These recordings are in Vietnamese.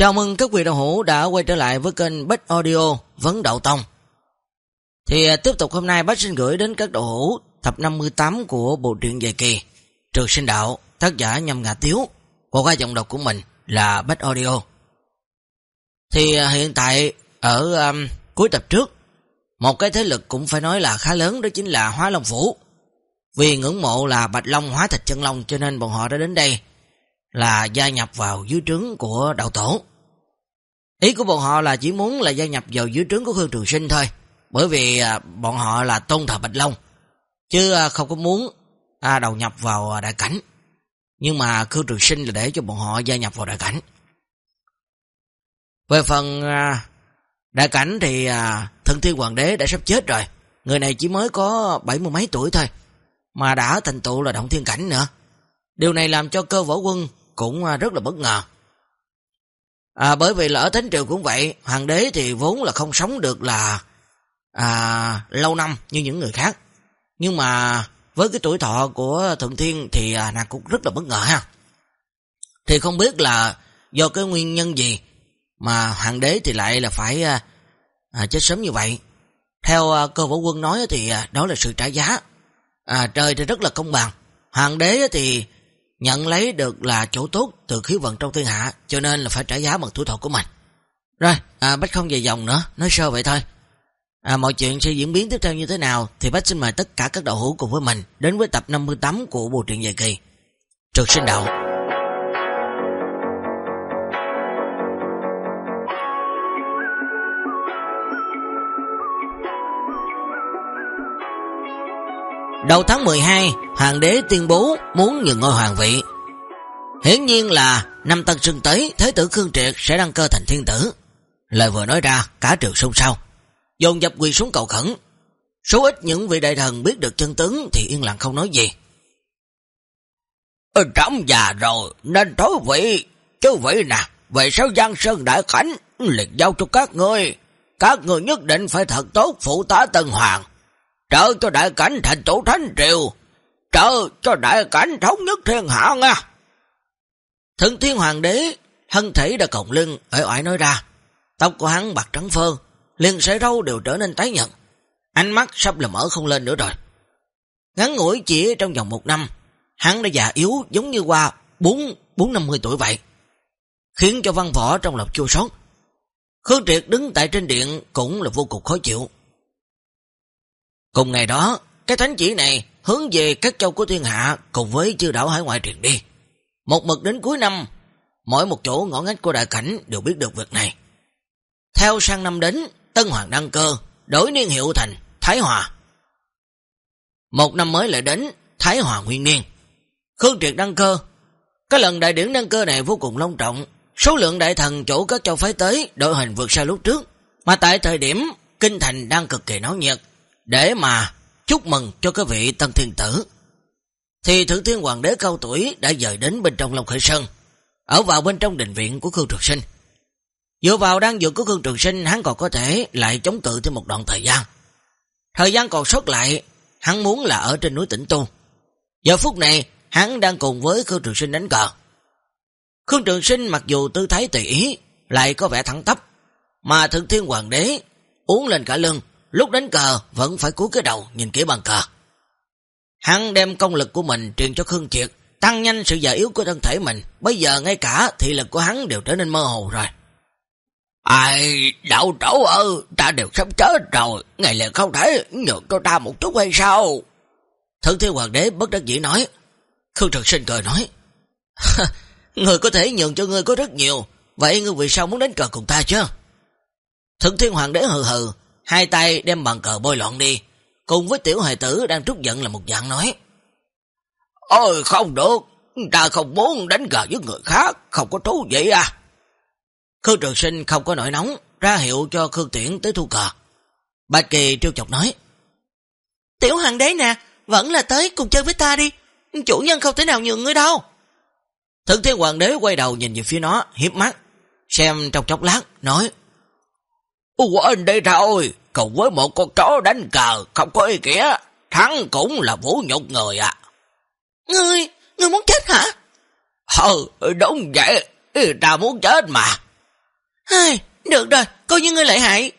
Chào mừng các vị đạo hữu đã quay trở lại với kênh Bách Audio Vấn đạo Tông. Thì à, tiếp tục hôm nay Bách xin gửi đến các đạo hữu tập 58 của bộ truyện dài kỳ Trường sinh đạo, tác giả nhâm Ngà tiếu, của cái giọng đọc của mình là Bách Audio. Thì à, hiện tại ở um, cuối tập trước, một cái thế lực cũng phải nói là khá lớn đó chính là Hóa Long Phủ. Vì ngưỡng mộ là Bạch Long hóa thịt chân Long cho nên bọn họ đã đến đây là gia nhập vào dưới trướng của đạo tổ. Ý của bọn họ là chỉ muốn là gia nhập vào dưới trướng của Khương Trường Sinh thôi. Bởi vì à, bọn họ là tôn thờ Bạch Long. Chứ à, không có muốn à, đầu nhập vào à, đại cảnh. Nhưng mà Khương Trường Sinh là để cho bọn họ gia nhập vào đại cảnh. Về phần à, đại cảnh thì à, thân thiên hoàng đế đã sắp chết rồi. Người này chỉ mới có bảy mươi mấy tuổi thôi. Mà đã thành tựu là động thiên cảnh nữa. Điều này làm cho cơ võ quân cũng rất là bất ngờ. À, bởi vì là ở Thánh Triều cũng vậy, hoàng đế thì vốn là không sống được là à, lâu năm như những người khác. Nhưng mà với cái tuổi thọ của Thượng Thiên thì à, nàng cũng rất là bất ngờ ha. Thì không biết là do cái nguyên nhân gì mà hoàng đế thì lại là phải à, à chết sớm như vậy. Theo à, cơ võ quân nói thì à, đó là sự trả giá. À, trời thì rất là công bằng. Hoàng đế thì nhận lấy được là chỗ tốt từ khí vận trong thiên hạ, cho nên là phải trả giá bằng tuổi thọ của mình. Rồi, à, Bách không về dòng nữa, nói sơ vậy thôi. À, mọi chuyện sẽ diễn biến tiếp theo như thế nào thì Bách xin mời tất cả các đạo hữu cùng với mình đến với tập 58 của bộ truyện dài kỳ. Trực sinh đạo. Đầu tháng 12, hoàng đế tuyên bố muốn nhường ngôi hoàng vị. Hiển nhiên là năm tân sưng tới, Thế tử Khương Triệt sẽ đăng cơ thành thiên tử. Lời vừa nói ra, cả trường xôn sao. Dồn dập quỳ xuống cầu khẩn. Số ít những vị đại thần biết được chân tướng thì yên lặng không nói gì. Trẫm già rồi, nên thối vị, chứ vị nè, về sao Giang Sơn Đại Khánh, liệt giao cho các ngươi. Các người nhất định phải thật tốt phụ tá Tân Hoàng trợ cho đại cảnh thành chủ thánh triều, trợ cho đại cảnh thống nhất thiên hạ nha. Thượng thiên hoàng đế, thân thể đã cộng lưng, ở oải nói ra, tóc của hắn bạc trắng phơ, liền sợi râu đều trở nên tái nhận, ánh mắt sắp là mở không lên nữa rồi. Ngắn ngủi chỉ trong vòng một năm, hắn đã già yếu giống như qua 4, 4-50 tuổi vậy, khiến cho văn võ trong lòng chua sót. Khương Triệt đứng tại trên điện cũng là vô cùng khó chịu. Cùng ngày đó, cái thánh chỉ này hướng về các châu của thiên hạ cùng với chư đảo hải ngoại truyền đi. Một mực đến cuối năm, mỗi một chỗ ngõ ngách của đại cảnh đều biết được việc này. Theo sang năm đến, Tân Hoàng đăng cơ, đổi niên hiệu thành Thái Hòa. Một năm mới lại đến, Thái Hòa nguyên niên. Khương Triệt đăng cơ. Cái lần đại điển đăng cơ này vô cùng long trọng. Số lượng đại thần chỗ các châu phái tới đội hình vượt xa lúc trước. Mà tại thời điểm Kinh Thành đang cực kỳ náo nhiệt để mà chúc mừng cho cái vị tân thiên tử. Thì thử thiên hoàng đế cao tuổi đã dời đến bên trong Long Khởi Sơn, ở vào bên trong đình viện của Khương Trường Sinh. Dựa vào đang dược của Khương Trường Sinh, hắn còn có thể lại chống cự thêm một đoạn thời gian. Thời gian còn sót lại, hắn muốn là ở trên núi tỉnh Tu. Giờ phút này, hắn đang cùng với Khương Trường Sinh đánh cờ. Khương Trường Sinh mặc dù tư thái tùy ý, lại có vẻ thẳng tắp, mà thượng thiên hoàng đế uống lên cả lưng, lúc đánh cờ vẫn phải cúi cái đầu nhìn kỹ bàn cờ. Hắn đem công lực của mình truyền cho Khương Triệt, tăng nhanh sự già yếu của thân thể mình, bây giờ ngay cả thị lực của hắn đều trở nên mơ hồ rồi. Ai, đạo trổ ơi, ta đều sắp chết rồi, ngày liền không thể nhượng cho ta một chút hay sao? Thượng thiên hoàng đế bất đắc dĩ nói. Khương Trực Sinh cười nói, Người có thể nhường cho ngươi có rất nhiều, vậy ngươi vì sao muốn đánh cờ cùng ta chứ? Thượng thiên hoàng đế hừ hừ, hai tay đem bàn cờ bôi loạn đi, cùng với tiểu hài tử đang trút giận là một dạng nói. Ôi không được, ta không muốn đánh cờ với người khác, không có thú vậy à. Khương Trường Sinh không có nổi nóng, ra hiệu cho Khương Tiễn tới thu cờ. Bạch Kỳ trêu chọc nói. Tiểu hoàng đế nè, vẫn là tới cùng chơi với ta đi, chủ nhân không thể nào nhường ngươi đâu. Thượng thiên hoàng đế quay đầu nhìn về phía nó, hiếp mắt, xem trong chốc lát, nói. Quên đây rồi cùng với một con chó đánh cờ, không có ý nghĩa, thắng cũng là vũ nhục người à. Ngươi, ngươi muốn chết hả? Ừ, đúng vậy, ta muốn chết mà. Hey, được rồi, coi như ngươi lợi hại.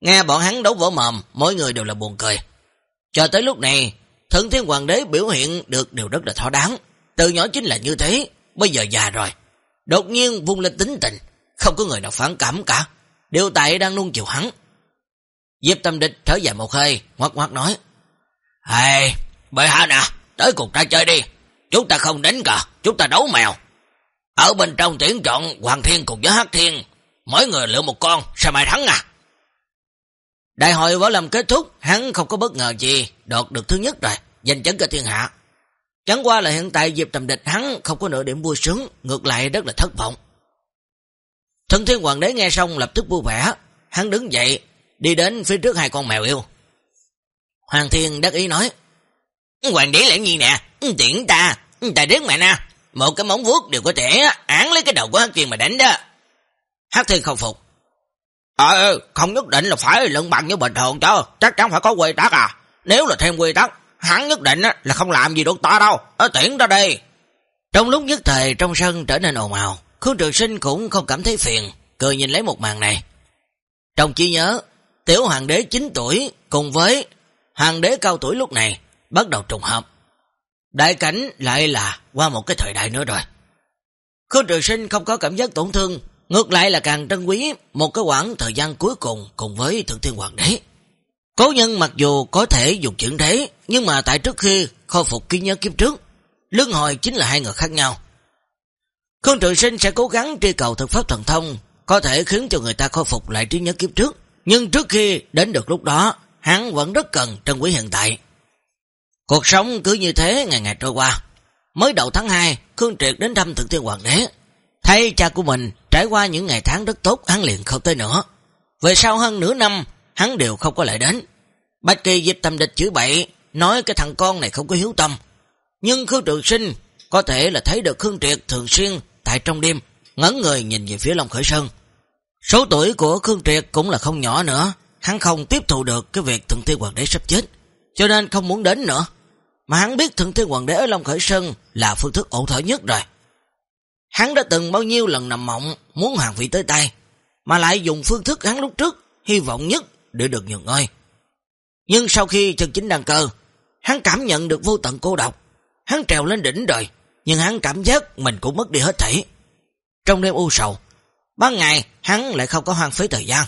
Nghe bọn hắn đấu võ mồm, mỗi người đều là buồn cười. Cho tới lúc này, Thượng Thiên Hoàng đế biểu hiện được điều rất là thỏa đáng. Từ nhỏ chính là như thế, bây giờ già rồi. Đột nhiên vung lên tính tình, không có người nào phản cảm cả. Điều tại đang nuông chiều hắn. Diệp tâm địch thở dài một hơi, ngoát ngoát nói. Hey, bệ hạ nè, tới cuộc ta chơi đi. Chúng ta không đánh cờ, chúng ta đấu mèo. Ở bên trong tuyển chọn Hoàng Thiên cùng với hắc Thiên, mỗi người lựa một con, sao mai thắng à? Đại hội võ lâm kết thúc, hắn không có bất ngờ gì, đột được thứ nhất rồi, giành chấn cả thiên hạ. Chẳng qua là hiện tại dịp tầm địch hắn không có nửa điểm vui sướng, ngược lại rất là thất vọng. Thân thiên hoàng đế nghe xong lập tức vui vẻ, hắn đứng dậy, đi đến phía trước hai con mèo yêu. Hoàng thiên đắc ý nói, Hoàng đế lại gì nè, tiện ta, ta đến mẹ nè, một cái móng vuốt đều có thể án lấy cái đầu của hắc thiên mà đánh đó. Hắc thiên không phục. Ờ, ờ, không nhất định là phải lận bằng với bình thường cho, chắc chắn phải có quy tắc à. Nếu là thêm quy tắc, hắn nhất định là không làm gì được ta đâu, ở tiễn ra đây. Trong lúc nhất thời trong sân trở nên ồn ào, Khương Trường Sinh cũng không cảm thấy phiền, cười nhìn lấy một màn này. Trong trí nhớ, tiểu hoàng đế 9 tuổi cùng với hoàng đế cao tuổi lúc này bắt đầu trùng hợp. Đại cảnh lại là qua một cái thời đại nữa rồi. Khương Trường Sinh không có cảm giác tổn thương, ngược lại là càng trân quý một cái quãng thời gian cuối cùng cùng với Thượng Thiên Hoàng đế. Cố nhân mặc dù có thể dùng chuyện thế, nhưng mà tại trước khi khôi phục ký nhớ kiếp trước, lưng hồi chính là hai người khác nhau. Khương Trường Sinh sẽ cố gắng tri cầu thực pháp thần thông, có thể khiến cho người ta khôi phục lại trí nhớ kiếp trước. Nhưng trước khi đến được lúc đó, hắn vẫn rất cần trân quý hiện tại. Cuộc sống cứ như thế ngày ngày trôi qua. Mới đầu tháng 2, Khương Triệt đến thăm Thượng Thiên Hoàng đế. thay cha của mình trải qua những ngày tháng rất tốt, hắn liền không tới nữa. Về sau hơn nửa năm, hắn đều không có lại đến. Bạch Kỳ dịch tâm địch chữ bậy, nói cái thằng con này không có hiếu tâm. Nhưng Khương Trường Sinh có thể là thấy được Khương Triệt thường xuyên tại trong đêm, ngấn người nhìn về phía Long Khởi Sơn. Số tuổi của Khương Triệt cũng là không nhỏ nữa, hắn không tiếp thụ được cái việc Thượng Thiên Hoàng đế sắp chết, cho nên không muốn đến nữa. Mà hắn biết Thượng Thiên Hoàng đế ở Long Khởi Sơn là phương thức ổn thở nhất rồi. Hắn đã từng bao nhiêu lần nằm mộng muốn hoàng vị tới tay, mà lại dùng phương thức hắn lúc trước hy vọng nhất để được nhường ngôi. Nhưng sau khi chân chính đăng cơ, hắn cảm nhận được vô tận cô độc. Hắn trèo lên đỉnh rồi, nhưng hắn cảm giác mình cũng mất đi hết thảy. Trong đêm u sầu, ban ngày, hắn lại không có hoang phí thời gian.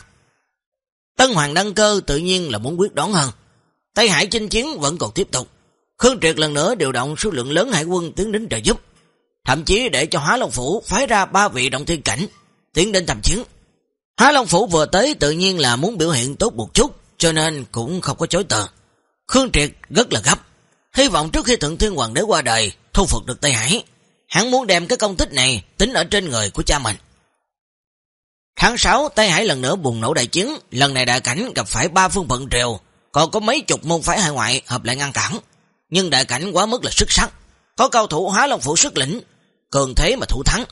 Tân Hoàng đăng cơ tự nhiên là muốn quyết đoán hơn. Tây Hải chinh chiến vẫn còn tiếp tục. Khương Triệt lần nữa điều động số lượng lớn hải quân tiến đến trợ giúp. Thậm chí để cho Hóa Long Phủ phái ra ba vị động thiên cảnh tiến đến tham chiến. Hóa Long Phủ vừa tới tự nhiên là muốn biểu hiện tốt một chút, cho nên cũng không có chối từ. Khương Triệt rất là gấp. Hy vọng trước khi Thượng Thiên Hoàng đế qua đời, thu phục được Tây Hải. Hắn muốn đem cái công tích này tính ở trên người của cha mình. Tháng 6, Tây Hải lần nữa bùng nổ đại chiến, lần này đại cảnh gặp phải ba phương phận triều, còn có mấy chục môn phái hải ngoại hợp lại ngăn cản. Nhưng đại cảnh quá mức là sức sắc, có cao thủ hóa long phủ sức lĩnh, cường thế mà thủ thắng.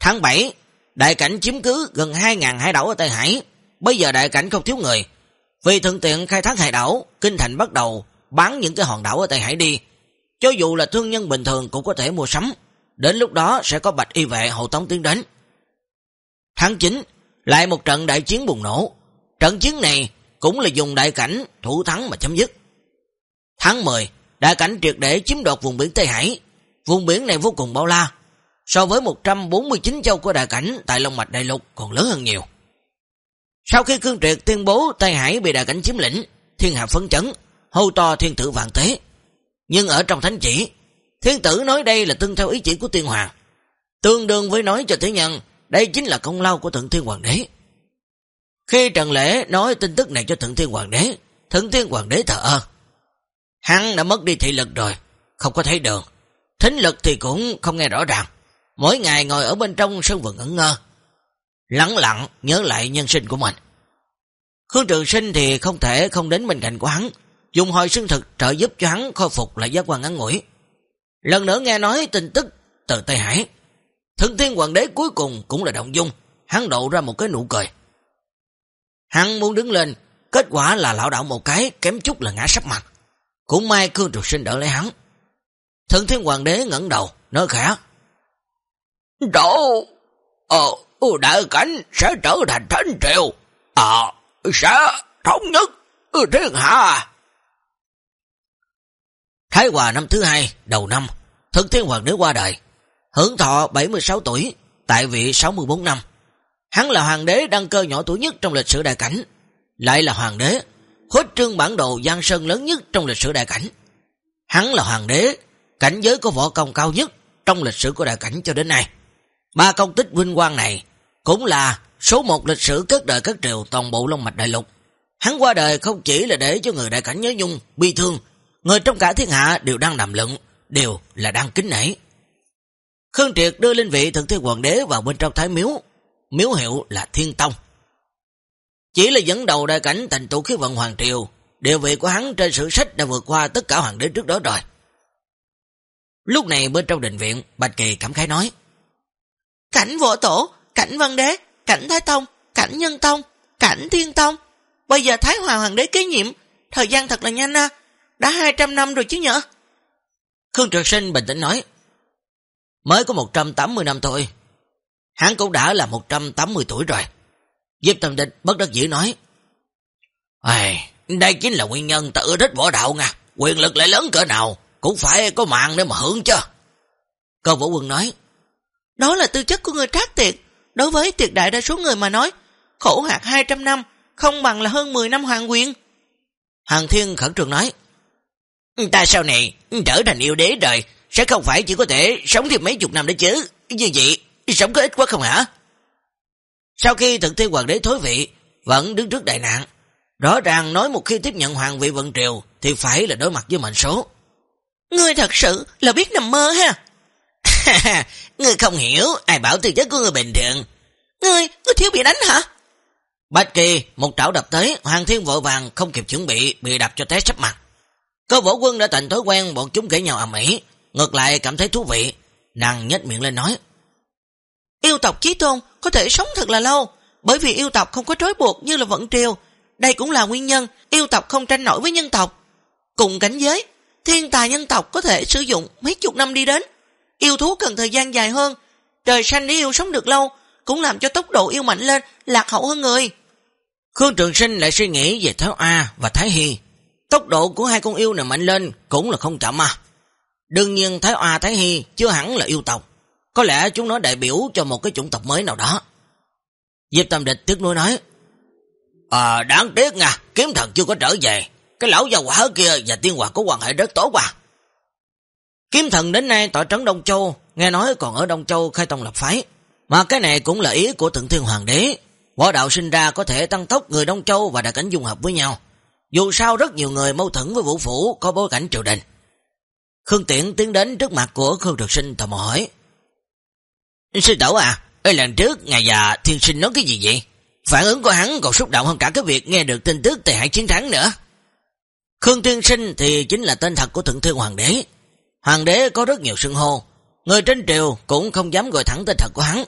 Tháng 7, đại cảnh chiếm cứ gần 2.000 hải đảo ở Tây Hải, bây giờ đại cảnh không thiếu người. Vì thuận tiện khai thác hải đảo, Kinh Thành bắt đầu bán những cái hòn đảo ở Tây Hải đi. Cho dù là thương nhân bình thường cũng có thể mua sắm, đến lúc đó sẽ có bạch y vệ hộ tống tiến đến. Tháng 9, lại một trận đại chiến bùng nổ. Trận chiến này cũng là dùng đại cảnh thủ thắng mà chấm dứt. Tháng 10, đại cảnh triệt để chiếm đoạt vùng biển Tây Hải. Vùng biển này vô cùng bao la. So với 149 châu của đại cảnh tại Long Mạch Đại Lục còn lớn hơn nhiều. Sau khi Cương Triệt tuyên bố Tây Hải bị đại cảnh chiếm lĩnh, thiên hạ phấn chấn, hô to thiên tử vạn tế. Nhưng ở trong thánh chỉ, thiên tử nói đây là tương theo ý chỉ của tiên hoàng. Tương đương với nói cho thế nhân, đây chính là công lao của thượng thiên hoàng đế. Khi Trần Lễ nói tin tức này cho thượng thiên hoàng đế, thượng thiên hoàng đế thở ơ. Hắn đã mất đi thị lực rồi, không có thấy đường. Thính lực thì cũng không nghe rõ ràng. Mỗi ngày ngồi ở bên trong sân vườn ẩn ngơ. lắng lặng nhớ lại nhân sinh của mình. Khương Trường Sinh thì không thể không đến bên cạnh của hắn, dùng hồi sinh thực trợ giúp cho hắn khôi phục lại giác quan ngắn ngủi. Lần nữa nghe nói tin tức từ Tây Hải, Thượng Thiên Hoàng đế cuối cùng cũng là động dung, hắn độ ra một cái nụ cười. Hắn muốn đứng lên, kết quả là lão đạo một cái, kém chút là ngã sắp mặt. Cũng may Khương Trường Sinh đỡ lấy hắn. Thượng Thiên Hoàng đế ngẩn đầu, nói khẽ. Độ, ờ, đại cảnh sẽ trở thành thánh triều. À, sẽ thống nhất thiên hạ. Thái Hòa năm thứ hai, đầu năm, Thực Thiên Hoàng đế qua đời, hưởng thọ 76 tuổi, tại vị 64 năm. Hắn là hoàng đế đăng cơ nhỏ tuổi nhất trong lịch sử đại cảnh, lại là hoàng đế, khuếch trương bản đồ Giang Sơn lớn nhất trong lịch sử đại cảnh. Hắn là hoàng đế, cảnh giới có võ công cao nhất trong lịch sử của đại cảnh cho đến nay. Ba công tích vinh quang này cũng là số một lịch sử cất đời các triều toàn bộ Long Mạch Đại Lục. Hắn qua đời không chỉ là để cho người đại cảnh nhớ nhung, bi thương, người trong cả thiên hạ đều đang nằm lựng, đều là đang kính nể. Khương Triệt đưa linh vị thần thiên hoàng đế vào bên trong thái miếu, miếu hiệu là Thiên Tông. Chỉ là dẫn đầu đại cảnh thành tụ khí vận hoàng triều, địa vị của hắn trên sử sách đã vượt qua tất cả hoàng đế trước đó rồi. Lúc này bên trong đình viện, Bạch Kỳ cảm khái nói, Cảnh võ tổ, cảnh văn đế, cảnh thái tông, cảnh nhân tông, cảnh thiên tông. Bây giờ Thái Hòa Hoàng đế kế nhiệm, thời gian thật là nhanh à, đã 200 năm rồi chứ nhở? Khương Trực Sinh bình tĩnh nói, mới có 180 năm thôi. Hắn cũng đã là 180 tuổi rồi. Diệp Tâm Địch bất đắc dĩ nói, Ây, đây chính là nguyên nhân ta ưa thích võ đạo nha, quyền lực lại lớn cỡ nào, cũng phải có mạng để mà hưởng chứ. Cơ Vũ Quân nói, đó là tư chất của người trác tiệt, đối với tuyệt đại đa số người mà nói, khổ hạt 200 năm, không bằng là hơn 10 năm hoàng quyền. Hàng Thiên khẩn trường nói, Ta sau này trở thành yêu đế rồi, sẽ không phải chỉ có thể sống thêm mấy chục năm đấy chứ. Như vậy, sống có ít quá không hả? Sau khi thực thi hoàng đế thối vị, vẫn đứng trước đại nạn. Rõ ràng nói một khi tiếp nhận hoàng vị vận triều, thì phải là đối mặt với mệnh số. Ngươi thật sự là biết nằm mơ ha? ngươi không hiểu, ai bảo tư chất của ngươi bình thường. Ngươi, ngươi thiếu bị đánh hả? Bách Kỳ, một trảo đập tới, Hoàng Thiên vội vàng không kịp chuẩn bị, bị đập cho té sắp mặt. Cơ võ quân đã thành thói quen bọn chúng kể nhau ầm ĩ, ngược lại cảm thấy thú vị. Nàng nhếch miệng lên nói. Yêu tộc chí tôn có thể sống thật là lâu, bởi vì yêu tộc không có trói buộc như là vận triều. Đây cũng là nguyên nhân yêu tộc không tranh nổi với nhân tộc. Cùng cảnh giới, thiên tài nhân tộc có thể sử dụng mấy chục năm đi đến. Yêu thú cần thời gian dài hơn, trời xanh để yêu sống được lâu, cũng làm cho tốc độ yêu mạnh lên, lạc hậu hơn người. Khương Trường Sinh lại suy nghĩ về Thái A và Thái Hy. Tốc độ của hai con yêu này mạnh lên cũng là không chậm à. Đương nhiên Thái Hoa Thái Hy chưa hẳn là yêu tộc. Có lẽ chúng nó đại biểu cho một cái chủng tộc mới nào đó. Diệp Tâm Địch tiếc nuối nói. À, đáng tiếc nha, kiếm thần chưa có trở về. Cái lão già quả kia và tiên hoạt có quan hệ rất tốt à. Kiếm thần đến nay tỏa trấn Đông Châu, nghe nói còn ở Đông Châu khai tông lập phái. Mà cái này cũng là ý của thượng thiên hoàng đế. Võ đạo sinh ra có thể tăng tốc người Đông Châu và đại cảnh dung hợp với nhau. Dù sao rất nhiều người mâu thuẫn với vũ phủ có bối cảnh triều đình. Khương Tiện tiến đến trước mặt của Khương Trực Sinh tò mò hỏi. Sư tổ à, ơi lần trước ngày già thiên sinh nói cái gì vậy? Phản ứng của hắn còn xúc động hơn cả cái việc nghe được tin tức tề hải chiến thắng nữa. Khương Thiên Sinh thì chính là tên thật của Thượng Thiên Hoàng đế. Hoàng đế có rất nhiều sưng hô, người trên triều cũng không dám gọi thẳng tên thật của hắn.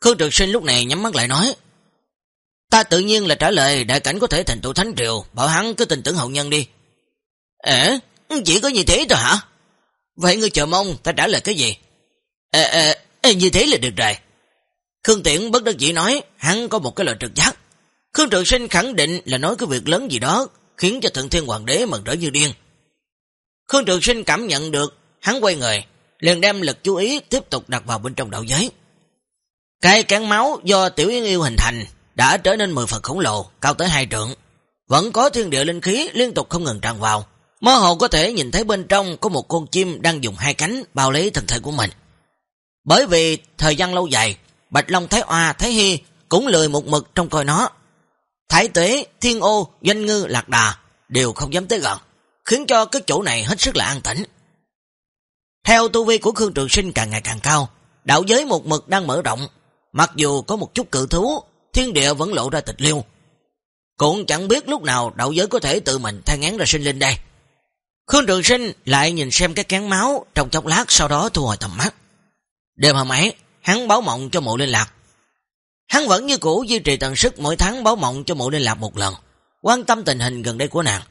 Khương Trực Sinh lúc này nhắm mắt lại nói, Ta tự nhiên là trả lời đại cảnh có thể thành tụ thánh triều, bảo hắn cứ tin tưởng hậu nhân đi. ế Ừ, chỉ có như thế thôi hả? Vậy ngươi chờ mong ta trả lời cái gì? Ê, ê, ê như thế là được rồi. Khương Tiễn bất đắc dĩ nói, hắn có một cái lời trực giác. Khương Trường Sinh khẳng định là nói cái việc lớn gì đó, khiến cho Thượng Thiên Hoàng đế mừng rỡ như điên. Khương Trường Sinh cảm nhận được, hắn quay người, liền đem lực chú ý tiếp tục đặt vào bên trong đạo giới. Cái cán máu do Tiểu Yên Yêu hình thành đã trở nên 10 phần khổng lồ, cao tới hai trượng. Vẫn có thiên địa linh khí liên tục không ngừng tràn vào. Mơ hồ có thể nhìn thấy bên trong có một con chim đang dùng hai cánh bao lấy thân thể của mình. Bởi vì thời gian lâu dài, Bạch Long Thái hoa Thái Hy cũng lười một mực trong coi nó. Thái Tuế, Thiên Ô, Doanh Ngư, Lạc Đà đều không dám tới gần, khiến cho cái chỗ này hết sức là an tĩnh. Theo tu vi của Khương Trường Sinh càng ngày càng cao, đạo giới một mực đang mở rộng, mặc dù có một chút cự thú thiên địa vẫn lộ ra tịch liêu. Cũng chẳng biết lúc nào đạo giới có thể tự mình thay ngán ra sinh linh đây. Khương Trường Sinh lại nhìn xem cái kén máu trong chốc lát sau đó thu hồi tầm mắt. Đêm hôm ấy, hắn báo mộng cho mộ liên lạc. Hắn vẫn như cũ duy trì tần sức mỗi tháng báo mộng cho mộ liên lạc một lần, quan tâm tình hình gần đây của nàng.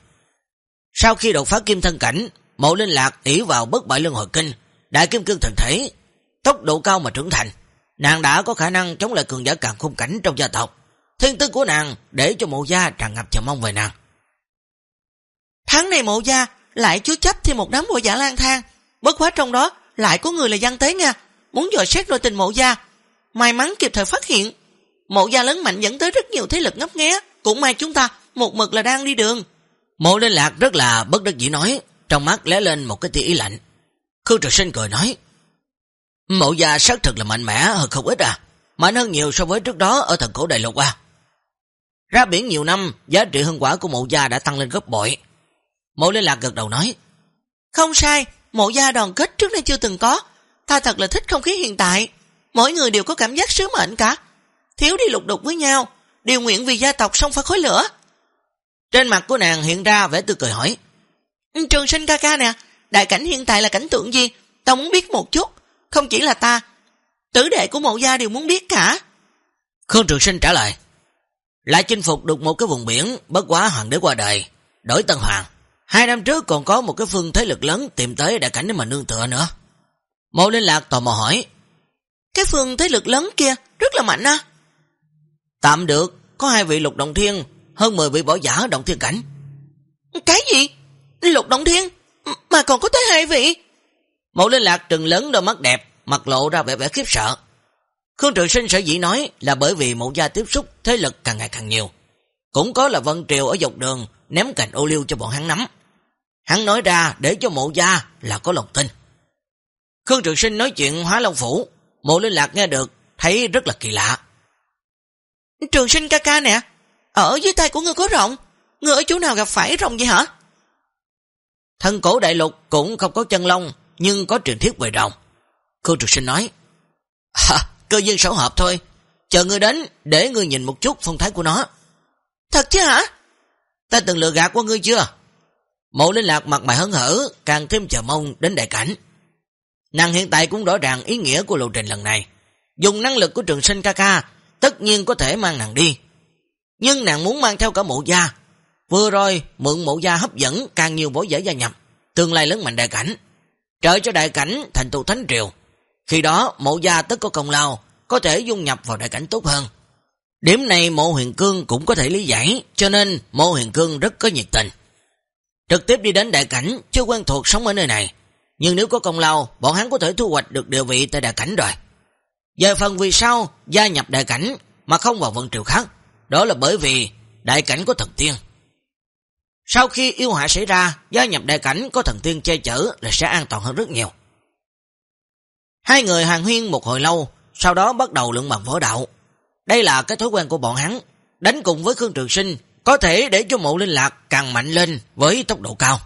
Sau khi đột phá kim thân cảnh, mộ liên lạc ỉ vào bất bại lương hồi kinh, đại kim cương thần thể, tốc độ cao mà trưởng thành. nàng đã có khả năng chống lại cường giả càng khung cảnh trong gia tộc. Thiên tư của nàng để cho mộ gia tràn ngập chờ mong về nàng. Tháng này mộ gia lại chứa chấp thêm một đám bộ giả lang thang. Bất quá trong đó lại có người là dân tế nha. Muốn dò xét nội tình mộ gia. May mắn kịp thời phát hiện. Mộ gia lớn mạnh dẫn tới rất nhiều thế lực ngấp nghé. Cũng may chúng ta một mực là đang đi đường. Mộ liên lạc rất là bất đắc dĩ nói. Trong mắt lé lên một cái tia ý lạnh. Khương trực sinh cười nói. Mộ gia xác thực là mạnh mẽ hơn không ít à. Mạnh hơn nhiều so với trước đó ở thần cổ đại lục à. Ra biển nhiều năm, giá trị hương quả của mộ gia đã tăng lên gấp bội. Mộ liên lạc gật đầu nói. Không sai, mộ gia đoàn kết trước nay chưa từng có. Ta thật là thích không khí hiện tại. Mỗi người đều có cảm giác sứ mệnh cả. Thiếu đi lục đục với nhau, điều nguyện vì gia tộc xong phải khối lửa. Trên mặt của nàng hiện ra vẻ tươi cười hỏi. Trường sinh ca ca nè, đại cảnh hiện tại là cảnh tượng gì? Ta muốn biết một chút. Không chỉ là ta, tử đệ của mộ gia đều muốn biết cả. Khương Trường Sinh trả lời. Lại chinh phục được một cái vùng biển, bất quá hoàng đế qua đời, đổi tân hoàng. Hai năm trước còn có một cái phương thế lực lớn tìm tới đại cảnh để mà nương tựa nữa. Mộ Linh Lạc tò mò hỏi. Cái phương thế lực lớn kia rất là mạnh á. Tạm được, có hai vị lục động thiên, hơn 10 vị võ giả động thiên cảnh. Cái gì? Lục động thiên? Mà còn có tới hai vị? Mộ Linh Lạc trừng lớn đôi mắt đẹp, mặt lộ ra vẻ vẻ khiếp sợ. Khương Trường Sinh sở dĩ nói là bởi vì mộ gia tiếp xúc thế lực càng ngày càng nhiều. Cũng có là Vân Triều ở dọc đường ném cành ô liu cho bọn hắn nắm. Hắn nói ra để cho mộ gia là có lòng tin. Khương Trường Sinh nói chuyện hóa long phủ, mộ liên lạc nghe được, thấy rất là kỳ lạ. Trường Sinh ca ca nè, ở dưới tay của ngươi có rộng, ngươi ở chỗ nào gặp phải rộng vậy hả? Thân cổ đại lục cũng không có chân lông, nhưng có truyền thiết về rộng. Khương Trường Sinh nói, À, cơ duyên xảo hợp thôi, chờ ngươi đến để ngươi nhìn một chút phong thái của nó. Thật chứ hả? Ta từng lừa gạt qua ngươi chưa? Mộ linh lạc mặt mày hấn hở, càng thêm chờ mong đến đại cảnh. Nàng hiện tại cũng rõ ràng ý nghĩa của lộ trình lần này. Dùng năng lực của trường sinh ca ca, tất nhiên có thể mang nàng đi. Nhưng nàng muốn mang theo cả mộ gia. Vừa rồi, mượn mộ gia hấp dẫn càng nhiều bối giải gia nhập, tương lai lớn mạnh đại cảnh. Trợ cho đại cảnh thành tụ thánh triều. Khi đó, mộ gia tất có công lao, có thể dung nhập vào đại cảnh tốt hơn. Điểm này mộ huyền cương cũng có thể lý giải, cho nên mộ huyền cương rất có nhiệt tình. Trực tiếp đi đến đại cảnh, chưa quen thuộc sống ở nơi này. Nhưng nếu có công lao, bọn hắn có thể thu hoạch được địa vị tại đại cảnh rồi. Về phần vì sao gia nhập đại cảnh mà không vào vận triều khác, đó là bởi vì đại cảnh có thần tiên. Sau khi yêu hại xảy ra, gia nhập đại cảnh có thần tiên che chở là sẽ an toàn hơn rất nhiều. Hai người hàng huyên một hồi lâu, sau đó bắt đầu lượng bằng võ đạo. Đây là cái thói quen của bọn hắn, đánh cùng với Khương Trường Sinh, có thể để cho mộ linh lạc càng mạnh lên với tốc độ cao.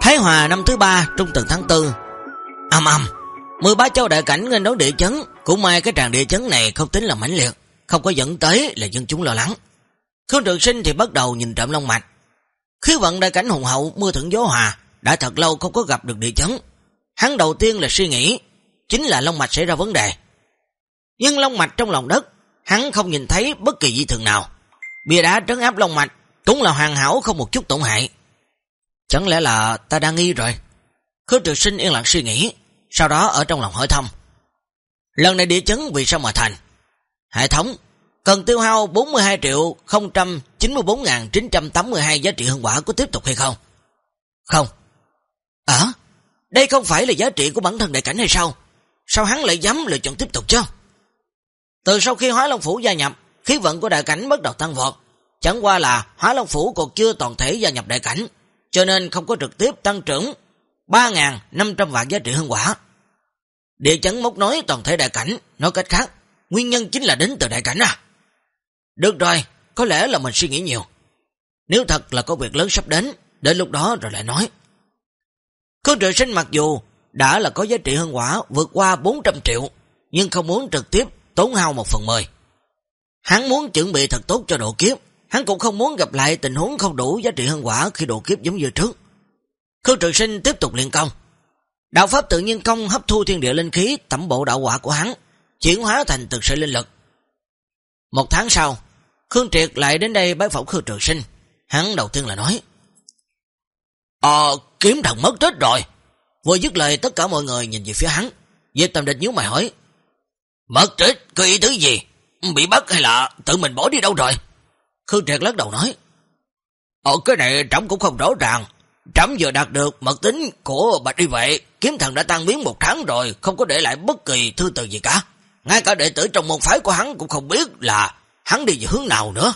Thái Hòa năm thứ ba trung tuần tháng 4 Âm âm 13 châu đại cảnh nên đấu địa chấn. Cũng may cái tràn địa chấn này không tính là mãnh liệt. Không có dẫn tới là dân chúng lo lắng. Khương Trường Sinh thì bắt đầu nhìn trộm long mạch. Khí vận đại cảnh hùng hậu, mưa thuận gió hòa, Đã thật lâu không có gặp được địa chấn. Hắn đầu tiên là suy nghĩ, Chính là long mạch xảy ra vấn đề. Nhưng long mạch trong lòng đất, Hắn không nhìn thấy bất kỳ dị thường nào. Bia đá trấn áp long mạch, Cũng là hoàn hảo không một chút tổn hại. Chẳng lẽ là ta đang nghi rồi? Khương Trường Sinh yên lặng suy nghĩ, Sau đó ở trong lòng hỏi thăm. Lần này địa chấn vì sao mà thành? Hệ thống Cần tiêu hao 42 triệu 094.982 giá trị hương quả có tiếp tục hay không? Không. À, đây không phải là giá trị của bản thân đại cảnh hay sao? Sao hắn lại dám lựa chọn tiếp tục chứ? Từ sau khi Hóa Long Phủ gia nhập, khí vận của đại cảnh bắt đầu tăng vọt. Chẳng qua là Hóa Long Phủ còn chưa toàn thể gia nhập đại cảnh, cho nên không có trực tiếp tăng trưởng 3.500 vạn giá trị hương quả. Địa chấn mốc nói toàn thể đại cảnh, nói cách khác, nguyên nhân chính là đến từ đại cảnh à. Được rồi, có lẽ là mình suy nghĩ nhiều. Nếu thật là có việc lớn sắp đến, đến lúc đó rồi lại nói. Khương trời sinh mặc dù đã là có giá trị hơn quả vượt qua 400 triệu, nhưng không muốn trực tiếp tốn hao một phần mười. Hắn muốn chuẩn bị thật tốt cho độ kiếp, hắn cũng không muốn gặp lại tình huống không đủ giá trị hơn quả khi độ kiếp giống như trước. Khương trường sinh tiếp tục luyện công. Đạo pháp tự nhiên công hấp thu thiên địa linh khí tẩm bộ đạo quả của hắn, chuyển hóa thành thực sự linh lực. Một tháng sau, Khương Triệt lại đến đây bái phỏng Khương Trường Sinh. Hắn đầu tiên là nói. Ờ, kiếm thần mất tích rồi. Vừa dứt lời tất cả mọi người nhìn về phía hắn. Diệp Tâm Địch nhíu mày hỏi. Mất tích, có ý tứ gì? Bị bắt hay là tự mình bỏ đi đâu rồi? Khương Triệt lắc đầu nói. Ờ, cái này trẫm cũng không rõ ràng. Trẫm vừa đạt được mật tính của Bạch Y Vệ, kiếm thần đã tan biến một tháng rồi, không có để lại bất kỳ thư từ gì cả. Ngay cả đệ tử trong môn phái của hắn cũng không biết là hắn đi về hướng nào nữa.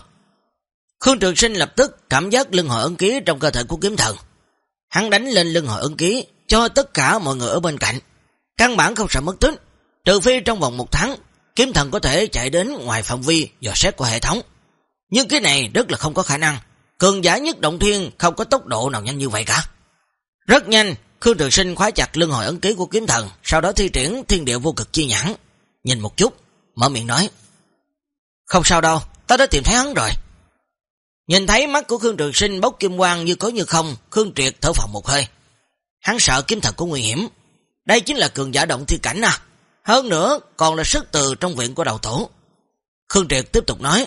Khương Trường Sinh lập tức cảm giác lưng hội ấn ký trong cơ thể của kiếm thần. Hắn đánh lên lưng hội ấn ký cho tất cả mọi người ở bên cạnh. Căn bản không sợ mất tính, trừ phi trong vòng một tháng, kiếm thần có thể chạy đến ngoài phạm vi dò xét của hệ thống. Nhưng cái này rất là không có khả năng. Cường giả nhất động thiên không có tốc độ nào nhanh như vậy cả. Rất nhanh, Khương Trường Sinh khóa chặt lưng hồi ấn ký của kiếm thần, sau đó thi triển thiên địa vô cực chi nhãn. Nhìn một chút, mở miệng nói. Không sao đâu, ta đã tìm thấy hắn rồi. Nhìn thấy mắt của Khương Trường Sinh bốc kim quang như có như không, Khương Triệt thở phòng một hơi. Hắn sợ kiếm thật có nguy hiểm. Đây chính là cường giả động thiên cảnh à. Hơn nữa, còn là sức từ trong viện của đầu tổ. Khương Triệt tiếp tục nói.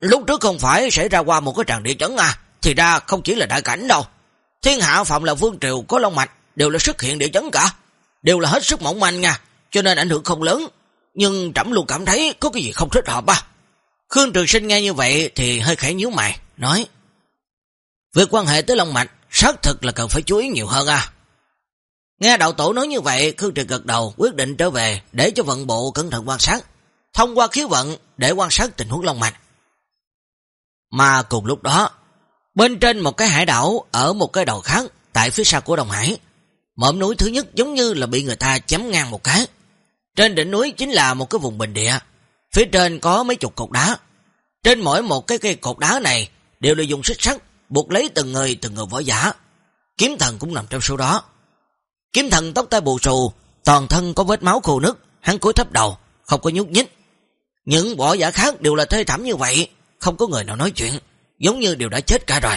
Lúc trước không phải xảy ra qua một cái tràng địa chấn à, thì ra không chỉ là đại cảnh đâu. Thiên hạ phạm là vương triều có long mạch, đều là xuất hiện địa chấn cả. Đều là hết sức mỏng manh nha, cho nên ảnh hưởng không lớn. Nhưng trẫm luôn cảm thấy có cái gì không thích hợp à. Khương Trường Sinh nghe như vậy thì hơi khẽ nhíu mày, nói Việc quan hệ tới Long Mạch xác thực là cần phải chú ý nhiều hơn à. Nghe đạo tổ nói như vậy, Khương Trường gật đầu quyết định trở về để cho vận bộ cẩn thận quan sát, thông qua khí vận để quan sát tình huống Long Mạch. Mà cùng lúc đó, bên trên một cái hải đảo ở một cái đầu khác tại phía sau của Đồng Hải, mỏm núi thứ nhất giống như là bị người ta chém ngang một cái. Trên đỉnh núi chính là một cái vùng bình địa, Phía trên có mấy chục cột đá. Trên mỗi một cái cây cột đá này đều là dùng xích sắt buộc lấy từng người từng người võ giả. Kiếm thần cũng nằm trong số đó. Kiếm thần tóc tai bù xù, toàn thân có vết máu khô nứt, hắn cúi thấp đầu, không có nhúc nhích. Những võ giả khác đều là thê thảm như vậy, không có người nào nói chuyện, giống như đều đã chết cả rồi.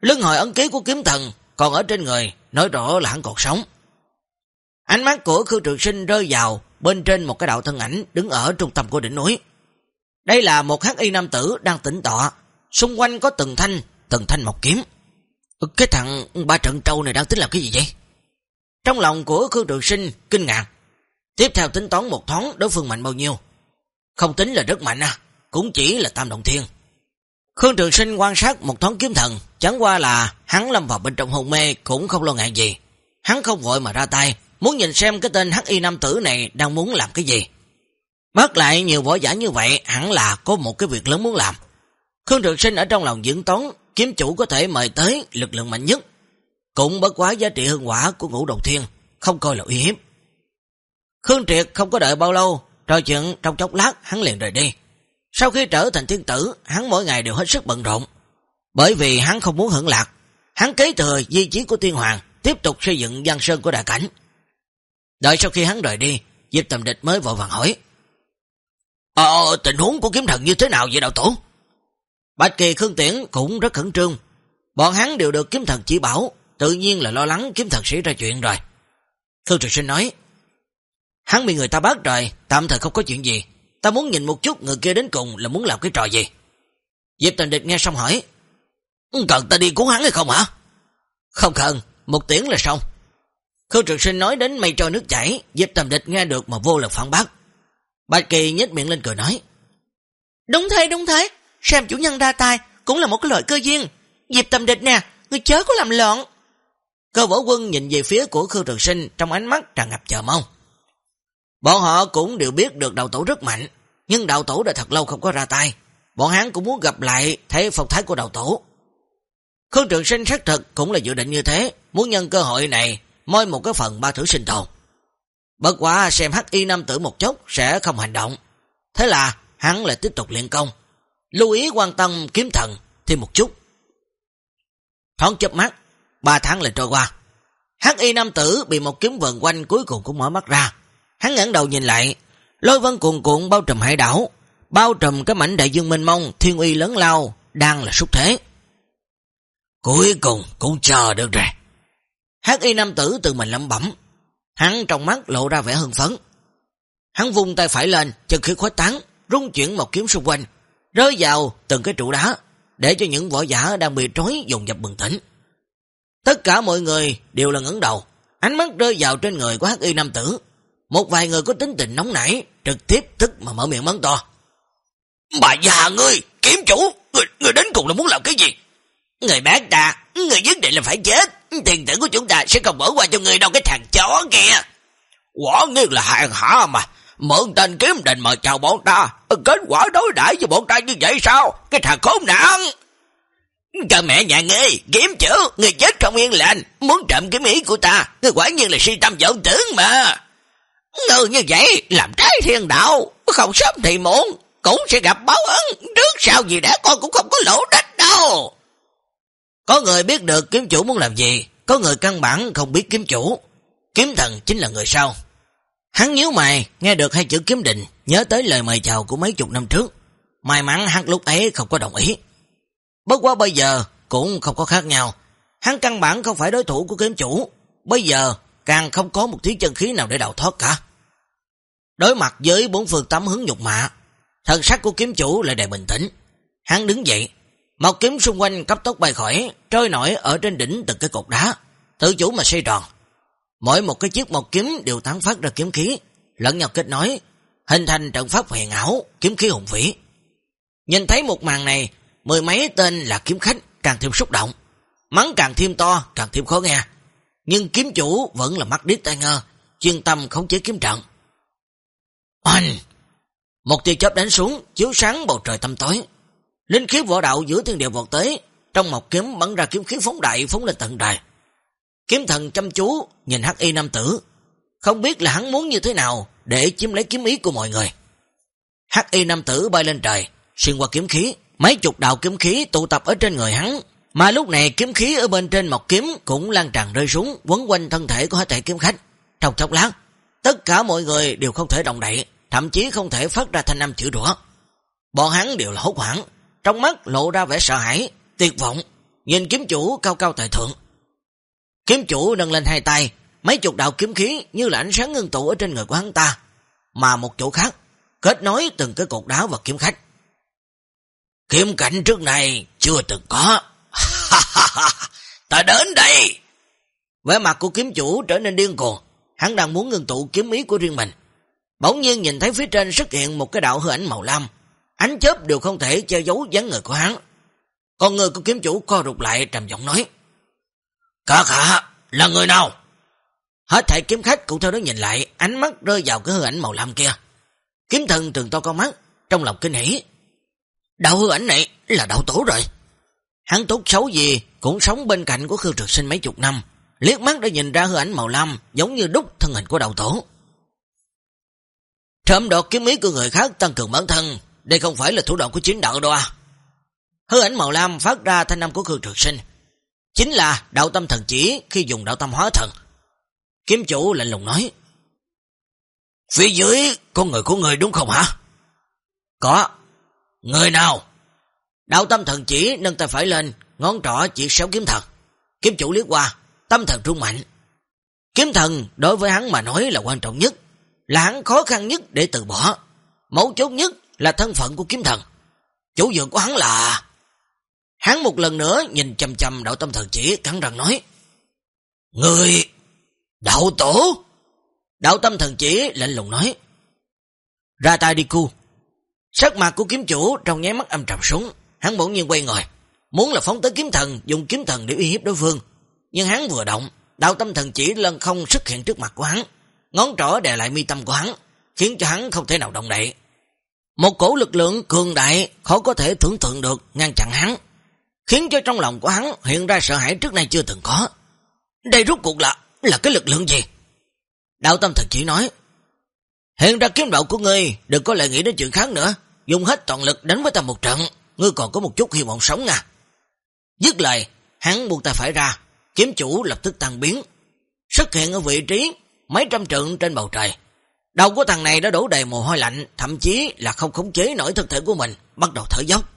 Lưng hồi ấn ký của kiếm thần còn ở trên người, nói rõ là hắn còn sống. Ánh mắt của Khương Trường Sinh rơi vào bên trên một cái đạo thân ảnh đứng ở trung tâm của đỉnh núi. Đây là một hắc y nam tử đang tĩnh tọa, xung quanh có từng thanh, từng thanh một kiếm. Cái thằng ba trận trâu này đang tính làm cái gì vậy? Trong lòng của Khương Trường Sinh kinh ngạc. Tiếp theo tính toán một thoáng đối phương mạnh bao nhiêu. Không tính là rất mạnh à, cũng chỉ là tam động thiên. Khương Trường Sinh quan sát một thoáng kiếm thần, chẳng qua là hắn lâm vào bên trong hồn mê cũng không lo ngại gì. Hắn không vội mà ra tay, muốn nhìn xem cái tên H.I. Nam Tử này đang muốn làm cái gì. Mất lại nhiều võ giả như vậy hẳn là có một cái việc lớn muốn làm. Khương Trường Sinh ở trong lòng dưỡng tốn kiếm chủ có thể mời tới lực lượng mạnh nhất. Cũng bất quá giá trị hương quả của ngũ đầu thiên, không coi là uy hiếp. Khương Triệt không có đợi bao lâu, trò chuyện trong chốc lát hắn liền rời đi. Sau khi trở thành thiên tử, hắn mỗi ngày đều hết sức bận rộn. Bởi vì hắn không muốn hưởng lạc, hắn kế thừa di chí của tiên hoàng, tiếp tục xây dựng văn sơn của đại cảnh. Đợi sau khi hắn rời đi, Diệp Tầm Địch mới vội vàng hỏi. Ờ, ờ, tình huống của kiếm thần như thế nào vậy đạo tổ? Bạch Kỳ Khương Tiễn cũng rất khẩn trương. Bọn hắn đều được kiếm thần chỉ bảo, tự nhiên là lo lắng kiếm thần xảy ra chuyện rồi. Khương Trực Sinh nói, hắn bị người ta bắt rồi, tạm thời không có chuyện gì. Ta muốn nhìn một chút người kia đến cùng là muốn làm cái trò gì. Diệp Tầm Địch nghe xong hỏi, cần ta đi cứu hắn hay không hả? Không cần, một tiếng là xong. Khương Trực Sinh nói đến mây trôi nước chảy, Diệp Tầm Địch nghe được mà vô lực phản bác. Bạch Kỳ nhếch miệng lên cười nói. Đúng thế, đúng thế, xem chủ nhân ra tay cũng là một cái loại cơ duyên. Diệp Tầm Địch nè, người chớ có làm loạn. Cơ võ quân nhìn về phía của Khương Trực Sinh trong ánh mắt tràn ngập chờ mong. Bọn họ cũng đều biết được đạo tổ rất mạnh, nhưng đạo tổ đã thật lâu không có ra tay. Bọn hắn cũng muốn gặp lại thấy phong thái của đạo tổ. Khương Trường Sinh xác thực cũng là dự định như thế, muốn nhân cơ hội này moi một cái phần ba thử sinh tồn. Bất quả xem hắc y nam tử một chốc sẽ không hành động. Thế là hắn lại tiếp tục luyện công. Lưu ý quan tâm kiếm thần thêm một chút. Thoáng chớp mắt, ba tháng lại trôi qua. Hắc y nam tử bị một kiếm vần quanh cuối cùng cũng mở mắt ra. Hắn ngẩng đầu nhìn lại, lôi vân cuồn cuộn bao trùm hải đảo, bao trùm cái mảnh đại dương mênh mông, thiên uy lớn lao, đang là xúc thế. Cuối cùng cũng chờ được rồi. Hắc y nam tử từ mình lẩm bẩm. Hắn trong mắt lộ ra vẻ hưng phấn. Hắn vung tay phải lên, chân khí khuếch tán, rung chuyển một kiếm xung quanh, rơi vào từng cái trụ đá, để cho những võ giả đang bị trói dùng dập bừng tỉnh. Tất cả mọi người đều là ngẩng đầu, ánh mắt rơi vào trên người của hắc y nam tử. Một vài người có tính tình nóng nảy, trực tiếp tức mà mở miệng mắng to. Bà già ngươi, kiếm chủ, người, người đến cùng là muốn làm cái gì? Người bác ta, người nhất định là phải chết. Tiền tử của chúng ta sẽ không bỏ qua cho người đâu cái thằng chó kìa. Quả nhiên là hạng hả mà. Mượn tên kiếm định mà chào bọn ta. Kết quả đối đãi với bọn ta như vậy sao? Cái thằng khốn nạn. Cả mẹ nhà ngươi, kiếm chữ, người chết không yên lành, muốn trộm kiếm ý của ta, người quả nhiên là si tâm vọng tưởng mà. Ngư như vậy, làm trái thiên đạo, không sớm thì muộn, cũng sẽ gặp báo ứng. trước sau gì đã con cũng không có lỗ đách đâu. Có người biết được kiếm chủ muốn làm gì, có người căn bản không biết kiếm chủ. Kiếm thần chính là người sau. Hắn nhíu mày, nghe được hai chữ kiếm định, nhớ tới lời mời chào của mấy chục năm trước. May mắn hắn lúc ấy không có đồng ý. Bất quá bây giờ cũng không có khác nhau. Hắn căn bản không phải đối thủ của kiếm chủ. Bây giờ càng không có một tí chân khí nào để đào thoát cả. Đối mặt với bốn phương tám hướng nhục mạ, thần sắc của kiếm chủ lại đầy bình tĩnh. Hắn đứng dậy, một kiếm xung quanh cấp tốc bay khỏi, trôi nổi ở trên đỉnh từng cái cột đá, tự chủ mà xoay tròn. Mỗi một cái chiếc một kiếm đều tán phát ra kiếm khí, lẫn nhau kết nối, hình thành trận pháp huyền ảo, kiếm khí hùng vĩ. Nhìn thấy một màn này, mười mấy tên là kiếm khách càng thêm xúc động. Mắng càng thêm to, càng thêm khó nghe. Nhưng kiếm chủ vẫn là mắt điếc tai ngơ, chuyên tâm khống chế kiếm trận. Oanh! Một tia chớp đánh xuống, chiếu sáng bầu trời tăm tối. Linh khí võ đạo giữa thiên địa vọt tới, trong một kiếm bắn ra kiếm khí phóng đại phóng lên tận trời. Kiếm thần chăm chú nhìn hắc y nam tử, không biết là hắn muốn như thế nào để chiếm lấy kiếm ý của mọi người. Hắc y nam tử bay lên trời, xuyên qua kiếm khí, mấy chục đạo kiếm khí tụ tập ở trên người hắn, mà lúc này kiếm khí ở bên trên một kiếm cũng lan tràn rơi xuống, quấn quanh thân thể của hết thể kiếm khách. Trong chốc lát, tất cả mọi người đều không thể động đậy, thậm chí không thể phát ra thanh âm chữ rủa. Bọn hắn đều là hốt hoảng, trong mắt lộ ra vẻ sợ hãi, tuyệt vọng, nhìn kiếm chủ cao cao tại thượng. Kiếm chủ nâng lên hai tay, mấy chục đạo kiếm khí như là ánh sáng ngưng tụ ở trên người của hắn ta, mà một chỗ khác kết nối từng cái cột đá và kiếm khách. Kiếm cảnh trước này chưa từng có. Ta đến đây. Vẻ mặt của kiếm chủ trở nên điên cuồng, hắn đang muốn ngưng tụ kiếm ý của riêng mình. Bỗng nhiên nhìn thấy phía trên xuất hiện một cái đạo hư ảnh màu lam, ánh chớp đều không thể che giấu dáng người của hắn. Con người của kiếm chủ co rụt lại trầm giọng nói. Các hạ, là người nào? Hết thảy kiếm khách cũng theo đó nhìn lại, ánh mắt rơi vào cái hư ảnh màu lam kia. Kiếm thần trường to con mắt, trong lòng kinh hỉ. Đạo hư ảnh này là đạo tổ rồi. Hắn tốt xấu gì cũng sống bên cạnh của Khương Trực Sinh mấy chục năm. Liếc mắt đã nhìn ra hư ảnh màu lam giống như đúc thân hình của đạo tổ. Trộm đột kiếm ý của người khác tăng cường bản thân, đây không phải là thủ đoạn của chính đạo đâu à. Hư ảnh màu lam phát ra thanh âm của Khương Trực Sinh. Chính là đạo tâm thần chỉ khi dùng đạo tâm hóa thần. Kiếm chủ lạnh lùng nói. Phía dưới con người của người đúng không hả? Có. Người nào? Đạo tâm thần chỉ nâng tay phải lên, ngón trỏ chỉ sáu kiếm thần. Kiếm chủ liếc qua, tâm thần trung mạnh. Kiếm thần đối với hắn mà nói là quan trọng nhất, là hắn khó khăn nhất để từ bỏ. Mấu chốt nhất là thân phận của kiếm thần. Chủ dược của hắn là... Hắn một lần nữa nhìn chầm chầm đạo tâm thần chỉ cắn răng nói. Người... Đạo tổ... Đạo tâm thần chỉ lạnh lùng nói. Ra tay đi cu. Sắc mặt của kiếm chủ trong nháy mắt âm trầm xuống. Hắn bỗng nhiên quay ngồi. Muốn là phóng tới kiếm thần, dùng kiếm thần để uy hiếp đối phương. Nhưng hắn vừa động, đạo tâm thần chỉ lần không xuất hiện trước mặt của hắn. Ngón trỏ đè lại mi tâm của hắn, khiến cho hắn không thể nào động đậy. Một cổ lực lượng cường đại khó có thể tưởng tượng được ngăn chặn hắn, khiến cho trong lòng của hắn hiện ra sợ hãi trước nay chưa từng có. Đây rút cuộc là là cái lực lượng gì? Đạo tâm thần chỉ nói, hiện ra kiếm đạo của ngươi đừng có lại nghĩ đến chuyện khác nữa, dùng hết toàn lực đánh với ta một trận, ngươi còn có một chút hy vọng sống à. Dứt lời, hắn buông ta phải ra, kiếm chủ lập tức tăng biến, xuất hiện ở vị trí mấy trăm trượng trên bầu trời. Đầu của thằng này đã đổ đầy mồ hôi lạnh, thậm chí là không khống chế nổi thân thể của mình, bắt đầu thở dốc.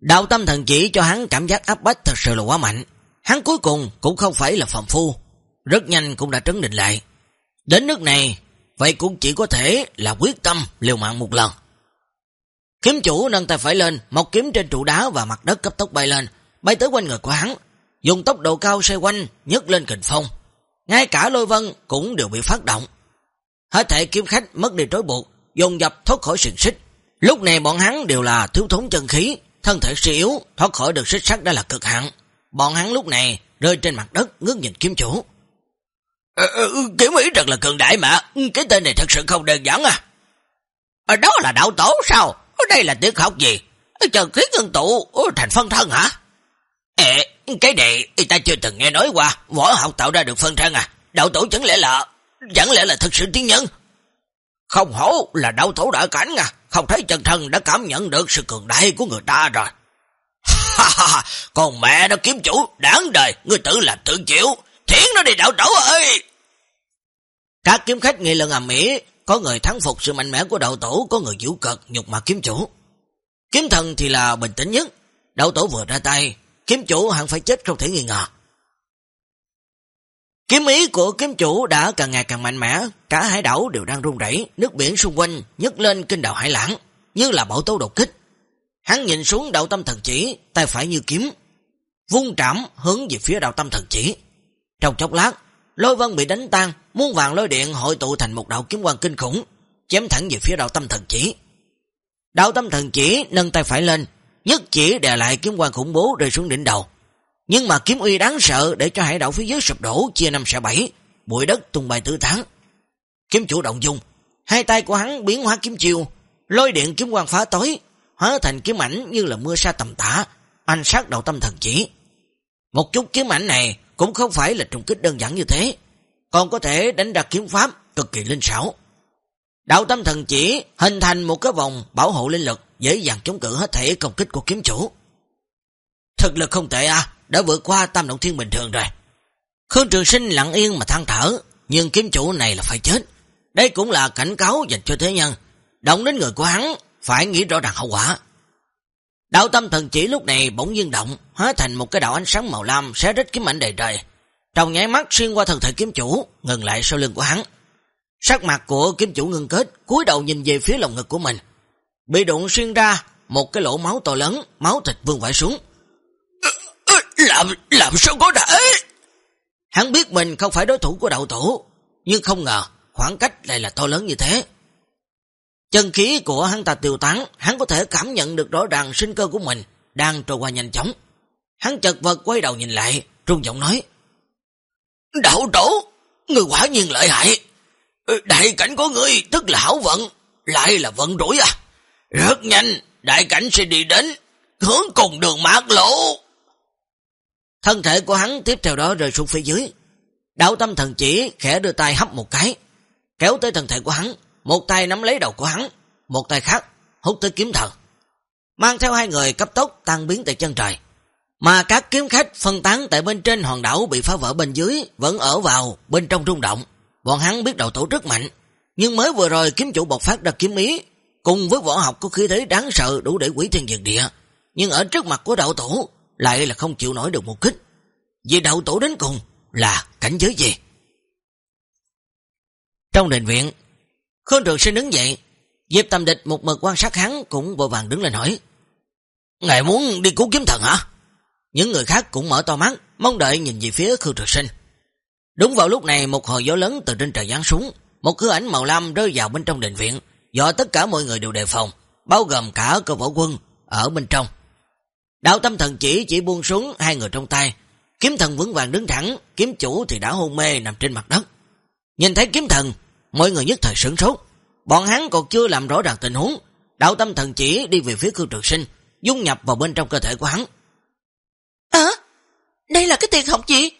Đạo tâm thần chỉ cho hắn cảm giác áp bách thật sự là quá mạnh. Hắn cuối cùng cũng không phải là phạm phu, rất nhanh cũng đã trấn định lại. Đến nước này, vậy cũng chỉ có thể là quyết tâm liều mạng một lần. Kiếm chủ nâng tay phải lên, một kiếm trên trụ đá và mặt đất cấp tốc bay lên, bay tới quanh người của hắn, dùng tốc độ cao xoay quanh, nhấc lên kình phong. Ngay cả lôi vân cũng đều bị phát động. Hết thể kiếm khách mất đi trói buộc, dồn dập thoát khỏi sừng xích. Lúc này bọn hắn đều là thiếu thốn chân khí, thân thể suy yếu, thoát khỏi được xích sắt đã là cực hạn. Bọn hắn lúc này rơi trên mặt đất ngước nhìn kiếm chủ. Ờ, ờ, ừ, kiếm ý rất là cường đại mà, ừ, cái tên này thật sự không đơn giản à. à đó là đạo tổ sao? Đây là tiếng học gì? Trần khí ngân tụ thành phân thân hả? Ê, cái này ta chưa từng nghe nói qua, võ học tạo ra được phân thân à? Đạo tổ chẳng lẽ là, chẳng lẽ là thật sự tiên nhân? Không hổ là đạo tổ đã cảnh à, không thấy chân thân đã cảm nhận được sự cường đại của người ta rồi. Ha ha ha, còn mẹ nó kiếm chủ, đáng đời, người tự làm tự chịu, thiến nó đi đạo tổ ơi! Các kiếm khách nghị lần ầm mỹ, có người thắng phục sự mạnh mẽ của đạo tổ, có người vũ cực nhục mặt kiếm chủ. Kiếm thần thì là bình tĩnh nhất, đạo tổ vừa ra tay, kiếm chủ hẳn phải chết không thể nghi ngờ. Kiếm ý của kiếm chủ đã càng ngày càng mạnh mẽ, cả hải đảo đều đang rung rẩy, nước biển xung quanh nhấc lên kinh đảo hải lãng, như là bảo tố đột kích. Hắn nhìn xuống đạo tâm thần chỉ, tay phải như kiếm, vung trảm hướng về phía đạo tâm thần chỉ. Trong chốc lát, lôi vân bị đánh tan, muôn vàng lôi điện hội tụ thành một đạo kiếm quang kinh khủng, chém thẳng về phía đạo tâm thần chỉ. Đạo tâm thần chỉ nâng tay phải lên, nhất chỉ đè lại kiếm quang khủng bố rơi xuống đỉnh đầu. Nhưng mà kiếm uy đáng sợ để cho hải đảo phía dưới sụp đổ chia năm xẻ bảy, bụi đất tung bay tứ tán. Kiếm chủ động dung, hai tay của hắn biến hóa kiếm chiêu, lôi điện kiếm quang phá tối, hóa thành kiếm ảnh như là mưa sa tầm tả, anh sát đầu tâm thần chỉ. Một chút kiếm ảnh này cũng không phải là trùng kích đơn giản như thế, còn có thể đánh ra kiếm pháp cực kỳ linh xảo. Đạo tâm thần chỉ hình thành một cái vòng bảo hộ linh lực dễ dàng chống cự hết thể công kích của kiếm chủ. Thực lực không tệ à, đã vượt qua tam động thiên bình thường rồi. Khương Trường Sinh lặng yên mà than thở, nhưng kiếm chủ này là phải chết. Đây cũng là cảnh cáo dành cho thế nhân. Động đến người của hắn, phải nghĩ rõ ràng hậu quả. Đạo tâm thần chỉ lúc này bỗng nhiên động, hóa thành một cái đạo ánh sáng màu lam xé rít kiếm ảnh đầy trời. Trong nháy mắt xuyên qua thân thể kiếm chủ, ngừng lại sau lưng của hắn. Sắc mặt của kiếm chủ ngưng kết, cúi đầu nhìn về phía lồng ngực của mình. Bị đụng xuyên ra một cái lỗ máu to lớn, máu thịt vương vãi xuống. Làm, làm sao có thể? Hắn biết mình không phải đối thủ của đạo tổ, nhưng không ngờ khoảng cách lại là to lớn như thế. Chân khí của hắn ta tiêu tán, hắn có thể cảm nhận được rõ ràng sinh cơ của mình đang trôi qua nhanh chóng. Hắn chật vật quay đầu nhìn lại, trung giọng nói. Đạo tổ, người quả nhiên lợi hại. Ừ, đại cảnh của người tức là hảo vận, lại là vận rủi à. Rất nhanh, đại cảnh sẽ đi đến, hướng cùng đường mát lộ. Thân thể của hắn tiếp theo đó rơi xuống phía dưới. Đạo tâm thần chỉ khẽ đưa tay hấp một cái, kéo tới thân thể của hắn, một tay nắm lấy đầu của hắn, một tay khác hút tới kiếm thần. Mang theo hai người cấp tốc tăng biến tại chân trời. Mà các kiếm khách phân tán tại bên trên hòn đảo bị phá vỡ bên dưới vẫn ở vào bên trong rung động. Bọn hắn biết đầu tổ rất mạnh, nhưng mới vừa rồi kiếm chủ bộc phát ra kiếm ý, cùng với võ học có khí thế đáng sợ đủ để quỷ thiên diệt địa. Nhưng ở trước mặt của đạo tổ lại là không chịu nổi được một kích. Vì đầu tổ đến cùng là cảnh giới gì? Trong đền viện, Khương Trường Sinh đứng dậy, Diệp Tâm Địch một mực quan sát hắn cũng vội vàng đứng lên hỏi. Ngài muốn đi cứu kiếm thần hả? Những người khác cũng mở to mắt, mong đợi nhìn về phía Khương Trường Sinh. Đúng vào lúc này một hồi gió lớn từ trên trời giáng xuống, một hư ảnh màu lam rơi vào bên trong đền viện, do tất cả mọi người đều đề phòng, bao gồm cả cơ võ quân ở bên trong. Đạo tâm thần chỉ chỉ buông xuống hai người trong tay, kiếm thần vững vàng đứng thẳng, kiếm chủ thì đã hôn mê nằm trên mặt đất. Nhìn thấy kiếm thần, mọi người nhất thời sửng sốt, bọn hắn còn chưa làm rõ ràng tình huống, đạo tâm thần chỉ đi về phía Khương Trường Sinh, dung nhập vào bên trong cơ thể của hắn. À, đây là cái tiền học gì?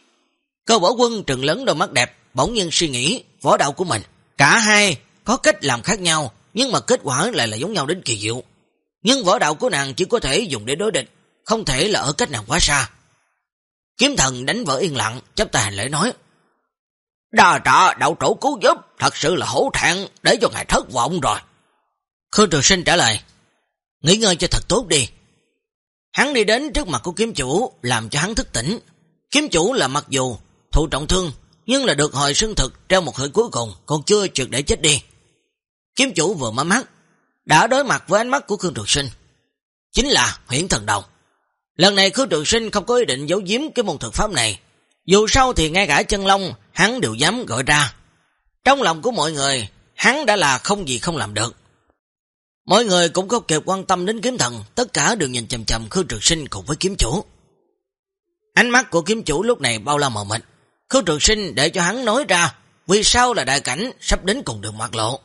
Cơ võ quân trừng lớn đôi mắt đẹp, bỗng nhiên suy nghĩ võ đạo của mình. Cả hai có cách làm khác nhau, nhưng mà kết quả lại là giống nhau đến kỳ diệu. Nhưng võ đạo của nàng chỉ có thể dùng để đối địch, không thể là ở cách nào quá xa. Kiếm thần đánh vỡ yên lặng, chấp tài hành lễ nói. Đà trả đạo chủ cứu giúp, thật sự là hổ thẹn để cho ngài thất vọng rồi. Khương Trường Sinh trả lời, nghỉ ngơi cho thật tốt đi. Hắn đi đến trước mặt của kiếm chủ, làm cho hắn thức tỉnh. Kiếm chủ là mặc dù thụ trọng thương, nhưng là được hồi sinh thực treo một hơi cuối cùng, còn chưa trượt để chết đi. Kiếm chủ vừa mở mắt, đã đối mặt với ánh mắt của Khương Trường Sinh. Chính là huyện thần đồng. Lần này Khương Trường Sinh không có ý định giấu giếm cái môn thực pháp này. Dù sao thì ngay cả chân long hắn đều dám gọi ra. Trong lòng của mọi người, hắn đã là không gì không làm được. Mọi người cũng không kịp quan tâm đến kiếm thần, tất cả đều nhìn chầm chầm Khương Trường Sinh cùng với kiếm chủ. Ánh mắt của kiếm chủ lúc này bao la mờ mịt. Khương Trường Sinh để cho hắn nói ra vì sao là đại cảnh sắp đến cùng đường mặt lộ.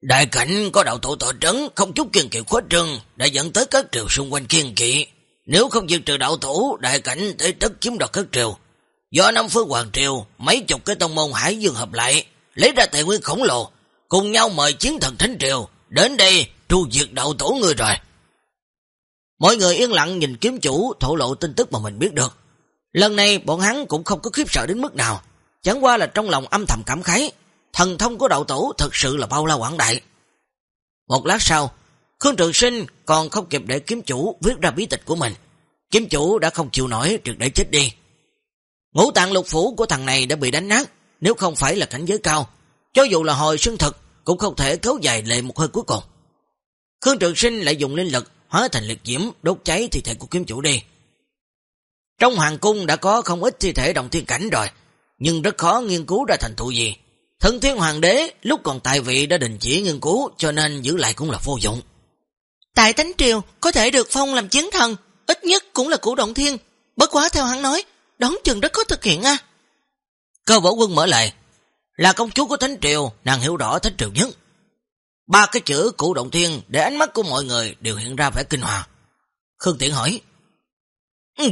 Đại cảnh có đạo thủ tổ trấn, không chút kiên kỵ khuất trưng, đã dẫn tới các triều xung quanh kiên kỵ. Nếu không diệt trừ đạo thủ, đại cảnh thế tất chiếm đoạt các triều. Do năm phương hoàng triều, mấy chục cái tông môn hải dương hợp lại, lấy ra tài nguyên khổng lồ, cùng nhau mời chiến thần thánh triều, đến đây tru diệt đạo thủ người rồi. Mọi người yên lặng nhìn kiếm chủ thổ lộ tin tức mà mình biết được. Lần này bọn hắn cũng không có khiếp sợ đến mức nào, chẳng qua là trong lòng âm thầm cảm khái, thần thông của đạo tổ thật sự là bao la quảng đại. Một lát sau, Khương Trường Sinh còn không kịp để kiếm chủ viết ra bí tịch của mình. Kiếm chủ đã không chịu nổi trực để chết đi. Ngũ tạng lục phủ của thằng này đã bị đánh nát, nếu không phải là cảnh giới cao, cho dù là hồi sinh thực cũng không thể kéo dài lệ một hơi cuối cùng. Khương Trường Sinh lại dùng linh lực hóa thành liệt diễm đốt cháy thi thể của kiếm chủ đi. Trong hoàng cung đã có không ít thi thể đồng thiên cảnh rồi, nhưng rất khó nghiên cứu ra thành tựu gì. Thần thiên hoàng đế lúc còn tại vị đã đình chỉ nghiên cứu cho nên giữ lại cũng là vô dụng. Tại Tánh Triều có thể được phong làm chiến thần, ít nhất cũng là củ động thiên. Bất quá theo hắn nói, đón chừng rất khó thực hiện a Cơ võ quân mở lời, là công chúa của Thánh Triều, nàng hiểu rõ Thánh Triều nhất. Ba cái chữ cụ động thiên để ánh mắt của mọi người đều hiện ra vẻ kinh hòa. Khương Tiễn hỏi,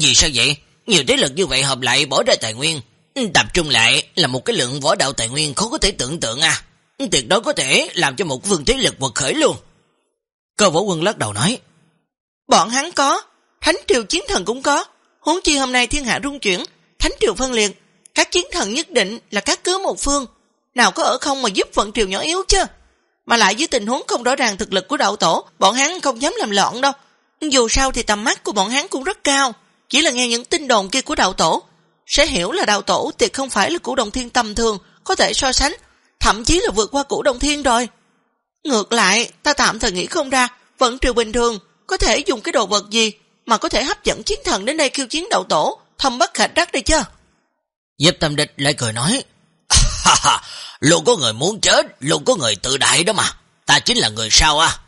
Vì sao vậy? Nhiều thế lực như vậy hợp lại bỏ ra tài nguyên, tập trung lại là một cái lượng võ đạo tài nguyên khó có thể tưởng tượng à. Tuyệt đối có thể làm cho một vương thế lực quật khởi luôn. Cơ võ quân lắc đầu nói, Bọn hắn có, Thánh Triều Chiến Thần cũng có, huống chi hôm nay thiên hạ rung chuyển, Thánh Triều phân liệt, các chiến thần nhất định là các cứ một phương, nào có ở không mà giúp vận triều nhỏ yếu chứ. Mà lại với tình huống không rõ ràng thực lực của đạo tổ, bọn hắn không dám làm loạn đâu. Dù sao thì tầm mắt của bọn hắn cũng rất cao, chỉ là nghe những tin đồn kia của đạo tổ. Sẽ hiểu là đạo tổ tuyệt không phải là cửu đồng thiên tầm thường, có thể so sánh, thậm chí là vượt qua cửu đồng thiên rồi. Ngược lại, ta tạm thời nghĩ không ra, vẫn triều bình thường, có thể dùng cái đồ vật gì mà có thể hấp dẫn chiến thần đến đây khiêu chiến đạo tổ, thâm bất khả đắc đây chứ. Diệp Tâm Địch lại cười nói, Luôn có người muốn chết, luôn có người tự đại đó mà. Ta chính là người sao à?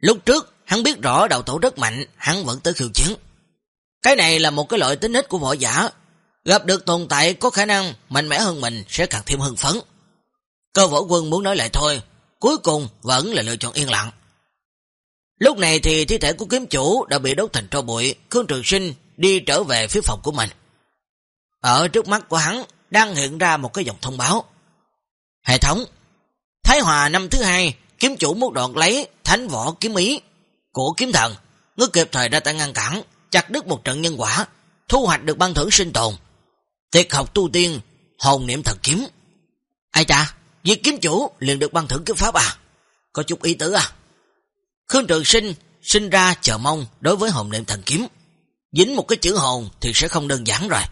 Lúc trước, hắn biết rõ đạo tổ rất mạnh, hắn vẫn tới khiêu chiến. Cái này là một cái loại tính nết của võ giả. Gặp được tồn tại có khả năng mạnh mẽ hơn mình sẽ càng thêm hưng phấn. Cơ võ quân muốn nói lại thôi, cuối cùng vẫn là lựa chọn yên lặng. Lúc này thì thi thể của kiếm chủ đã bị đốt thành tro bụi, Khương Trường Sinh đi trở về phía phòng của mình. Ở trước mắt của hắn đang hiện ra một cái dòng thông báo. Hệ thống Thái Hòa năm thứ hai kiếm chủ muốn đoạn lấy thánh võ kiếm ý của kiếm thần. Ngư kịp thời ra tay ngăn cản, chặt đứt một trận nhân quả, thu hoạch được băng thưởng sinh tồn. Tiệt học tu tiên, hồn niệm thần kiếm. Ai cha, việc kiếm chủ liền được băng thưởng kiếm pháp à? Có chút ý tứ à? Khương Trường Sinh sinh ra chờ mong đối với hồn niệm thần kiếm. Dính một cái chữ hồn thì sẽ không đơn giản rồi.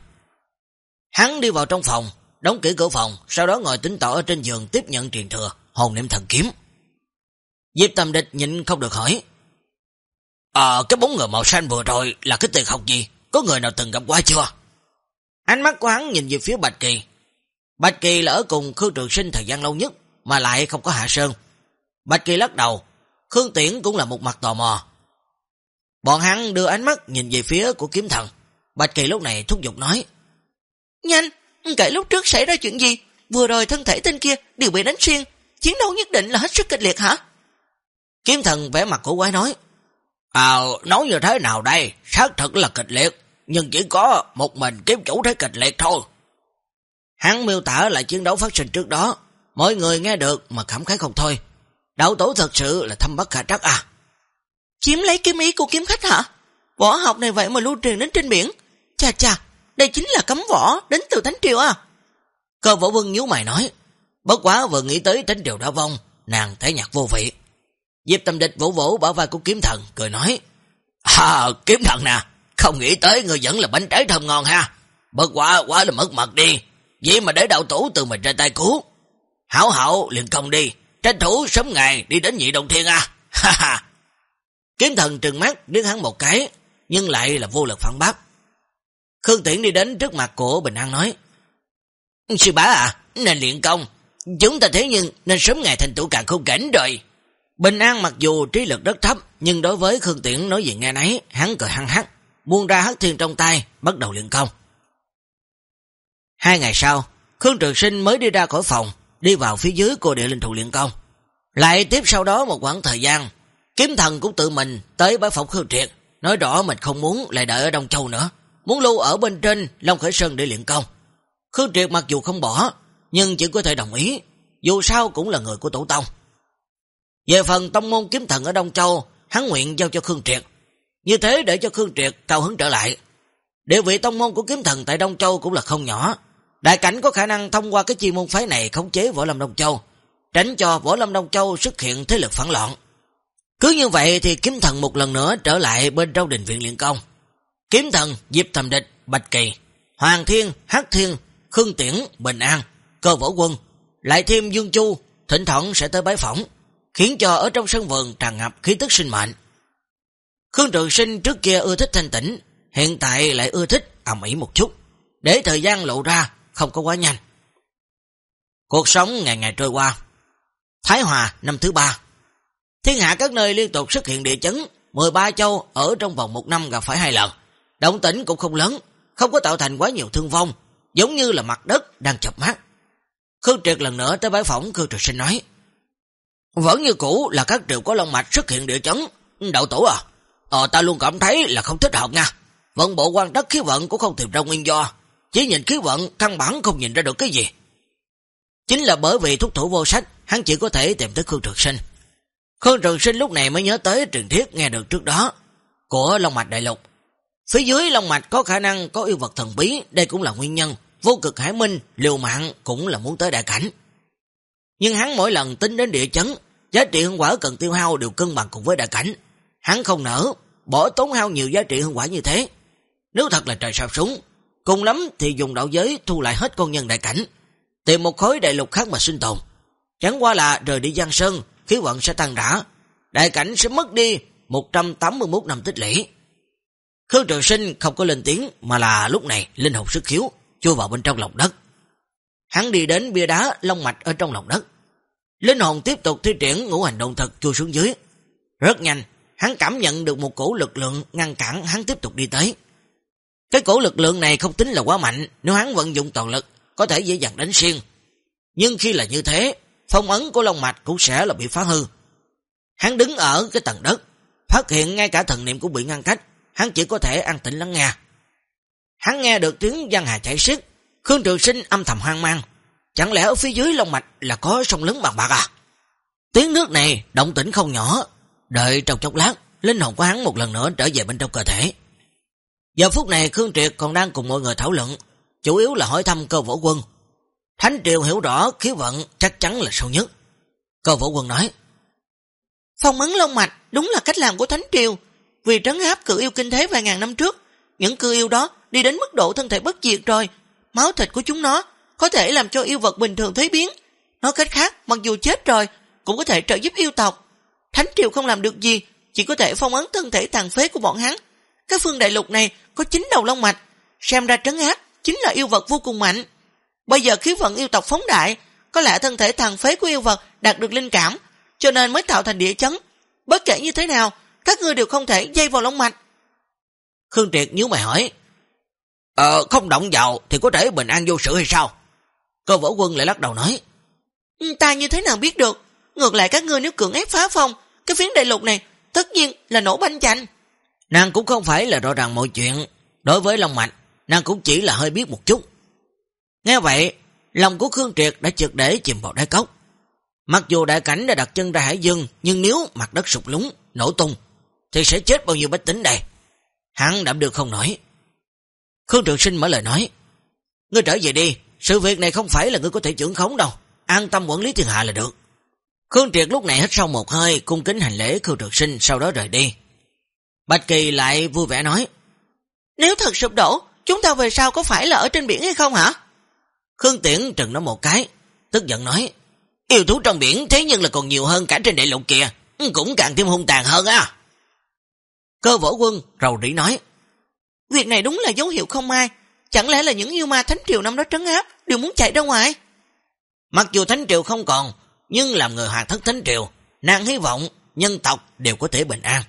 Hắn đi vào trong phòng, đóng kỹ cửa phòng, sau đó ngồi tính tỏ ở trên giường tiếp nhận truyền thừa, hồn niệm thần kiếm. Diệp Tâm Địch nhịn không được hỏi. Ờ, cái bóng người màu xanh vừa rồi là cái tiền học gì? Có người nào từng gặp qua chưa? Ánh mắt của hắn nhìn về phía Bạch Kỳ. Bạch Kỳ là ở cùng Khương Trường Sinh thời gian lâu nhất, mà lại không có hạ sơn. Bạch Kỳ lắc đầu, Khương Tiễn cũng là một mặt tò mò. Bọn hắn đưa ánh mắt nhìn về phía của kiếm thần. Bạch Kỳ lúc này thúc giục nói. Nhanh, kể lúc trước xảy ra chuyện gì, vừa rồi thân thể tên kia đều bị đánh xuyên, chiến đấu nhất định là hết sức kịch liệt hả? Kiếm thần vẻ mặt của quái nói, À, nói như thế nào đây, xác thật là kịch liệt, nhưng chỉ có một mình kiếm chủ thấy kịch liệt thôi. Hắn miêu tả lại chiến đấu phát sinh trước đó, mọi người nghe được mà cảm khái không thôi. Đạo tổ thật sự là thâm bất khả trắc à. Chiếm lấy kiếm ý của kiếm khách hả? Võ học này vậy mà lưu truyền đến trên biển. Chà chà, đây chính là cấm võ đến từ Thánh Triều à. Cơ võ vương nhíu mày nói, bất quá vừa nghĩ tới Thánh Triều đã vong, nàng thấy nhạc vô vị. Diệp tâm địch vỗ vỗ bảo vai của kiếm thần, cười nói, À, kiếm thần nè, không nghĩ tới người vẫn là bánh trái thơm ngon ha. Bất quá quá là mất mặt đi, vậy mà để đạo tủ từ mình ra tay cứu. Hảo hảo liền công đi, tranh thủ sớm ngày đi đến nhị đồng thiên à. Ha ha. Kiếm thần trừng mắt đứng hắn một cái, nhưng lại là vô lực phản bác. Khương Tiễn đi đến trước mặt của Bình An nói, Sư bá à, nên luyện công, chúng ta thế nhưng nên sớm ngày thành tựu càng không cảnh rồi. Bình An mặc dù trí lực rất thấp, nhưng đối với Khương Tiễn nói gì nghe nấy, hắn cười hăng hắc, buông ra hắc thiên trong tay, bắt đầu luyện công. Hai ngày sau, Khương Trường Sinh mới đi ra khỏi phòng, đi vào phía dưới cô địa linh thụ luyện công. Lại tiếp sau đó một khoảng thời gian, kiếm thần cũng tự mình tới bãi phòng Khương Triệt, nói rõ mình không muốn lại đợi ở Đông Châu nữa, muốn lưu ở bên trên Long Khởi Sơn để luyện công. Khương Triệt mặc dù không bỏ, nhưng chỉ có thể đồng ý, dù sao cũng là người của tổ tông. Về phần tông môn kiếm thần ở Đông Châu, hắn nguyện giao cho Khương Triệt. Như thế để cho Khương Triệt cao hứng trở lại. Địa vị tông môn của kiếm thần tại Đông Châu cũng là không nhỏ. Đại cảnh có khả năng thông qua cái chi môn phái này khống chế Võ Lâm Đông Châu, tránh cho Võ Lâm Đông Châu xuất hiện thế lực phản loạn. Cứ như vậy thì kiếm thần một lần nữa trở lại bên trong đình viện luyện công. Kiếm thần, Diệp Thầm Địch, Bạch Kỳ, Hoàng Thiên, Hắc Thiên, Khương Tiễn, Bình An, Cơ Võ Quân, lại thêm Dương Chu, thỉnh thoảng sẽ tới bái phỏng, khiến cho ở trong sân vườn tràn ngập khí tức sinh mệnh. Khương Trường Sinh trước kia ưa thích thanh tĩnh, hiện tại lại ưa thích ẩm ý một chút, để thời gian lộ ra không có quá nhanh. Cuộc sống ngày ngày trôi qua. Thái Hòa năm thứ ba. Thiên hạ các nơi liên tục xuất hiện địa chấn, 13 châu ở trong vòng một năm gặp phải hai lần. Động tĩnh cũng không lớn, không có tạo thành quá nhiều thương vong, giống như là mặt đất đang chập mát. Khương Triệt lần nữa tới bái phỏng Khương Triệt Sinh nói, Vẫn như cũ là các triệu có long mạch xuất hiện địa chấn. Đậu tổ à, ờ, ta luôn cảm thấy là không thích hợp nha. Vận bộ quan đất khí vận cũng không tìm ra nguyên do, chỉ nhìn khí vận căn bản không nhìn ra được cái gì. Chính là bởi vì thúc thủ vô sách, hắn chỉ có thể tìm tới Khương Trường Sinh. Khương Trường Sinh lúc này mới nhớ tới truyền thiết nghe được trước đó của Long Mạch Đại Lục. Phía dưới Long Mạch có khả năng có yêu vật thần bí, đây cũng là nguyên nhân. Vô cực hải minh, liều mạng cũng là muốn tới đại cảnh. Nhưng hắn mỗi lần tính đến địa chấn, giá trị hương quả cần tiêu hao đều cân bằng cùng với đại cảnh. Hắn không nỡ, bỏ tốn hao nhiều giá trị hơn quả như thế. Nếu thật là trời sao súng, cùng lắm thì dùng đạo giới thu lại hết con nhân đại cảnh, tìm một khối đại lục khác mà sinh tồn. Chẳng qua là rời đi Giang Sơn, khí vận sẽ tăng rã, đại cảnh sẽ mất đi 181 năm tích lũy. Khương Trường Sinh không có lên tiếng mà là lúc này linh hồn sức khiếu chui vào bên trong lòng đất. Hắn đi đến bia đá long mạch ở trong lòng đất. Linh hồn tiếp tục thi triển ngũ hành động thật chui xuống dưới. Rất nhanh, hắn cảm nhận được một cổ lực lượng ngăn cản hắn tiếp tục đi tới. Cái cổ lực lượng này không tính là quá mạnh, nếu hắn vận dụng toàn lực, có thể dễ dàng đánh xuyên. Nhưng khi là như thế, phong ấn của Long Mạch cũng sẽ là bị phá hư. Hắn đứng ở cái tầng đất, phát hiện ngay cả thần niệm cũng bị ngăn cách, hắn chỉ có thể an tĩnh lắng nghe. Hắn nghe được tiếng giang hà chảy xiết, Khương Trường Sinh âm thầm hoang mang. Chẳng lẽ ở phía dưới Long Mạch là có sông lớn bằng bạc à? Tiếng nước này động tĩnh không nhỏ, đợi trong chốc lát, linh hồn của hắn một lần nữa trở về bên trong cơ thể. Giờ phút này Khương Triệt còn đang cùng mọi người thảo luận, chủ yếu là hỏi thăm cơ võ quân. Thánh Triều hiểu rõ khí vận chắc chắn là sâu nhất. Cơ võ quân nói, Phong ấn lông mạch đúng là cách làm của Thánh Triều, vì trấn áp cự yêu kinh thế vài ngàn năm trước, những cự yêu đó đi đến mức độ thân thể bất diệt rồi, máu thịt của chúng nó có thể làm cho yêu vật bình thường thấy biến. Nói cách khác, mặc dù chết rồi, cũng có thể trợ giúp yêu tộc. Thánh Triều không làm được gì, chỉ có thể phong ấn thân thể tàn phế của bọn hắn. Cái phương đại lục này có chín đầu long mạch, xem ra trấn áp chính là yêu vật vô cùng mạnh. Bây giờ khí vận yêu tộc phóng đại, có lẽ thân thể tàn phế của yêu vật đạt được linh cảm, cho nên mới tạo thành địa chấn. Bất kể như thế nào, các ngươi đều không thể dây vào long mạch. Khương Triệt nhíu mày hỏi, Ờ, không động vào thì có thể bình an vô sự hay sao? Cơ võ quân lại lắc đầu nói, Ta như thế nào biết được, ngược lại các ngươi nếu cưỡng ép phá phong, cái phiến đại lục này tất nhiên là nổ banh chanh. Nàng cũng không phải là rõ ràng mọi chuyện, đối với Long Mạch, nàng cũng chỉ là hơi biết một chút. Nghe vậy, lòng của Khương Triệt đã trượt để chìm vào đáy cốc. Mặc dù đại cảnh đã đặt chân ra hải dương, nhưng nếu mặt đất sụp lúng, nổ tung, thì sẽ chết bao nhiêu bách tính đây. Hắn đảm được không nổi. Khương Trường Sinh mở lời nói, Ngươi trở về đi, sự việc này không phải là ngươi có thể trưởng khống đâu, an tâm quản lý thiên hạ là được. Khương Triệt lúc này hít sâu một hơi, cung kính hành lễ Khương Trường Sinh, sau đó rời đi. Bạch Kỳ lại vui vẻ nói, Nếu thật sụp đổ, chúng ta về sau có phải là ở trên biển hay không hả? Khương Tiễn trừng nó một cái, tức giận nói, Yêu thú trong biển thế nhưng là còn nhiều hơn cả trên đại lục kìa, cũng càng thêm hung tàn hơn á. Cơ võ quân rầu rĩ nói, Việc này đúng là dấu hiệu không ai, chẳng lẽ là những yêu ma thánh triều năm đó trấn áp đều muốn chạy ra ngoài? Mặc dù thánh triều không còn, nhưng làm người hoàng thất thánh triều, nàng hy vọng nhân tộc đều có thể bình an.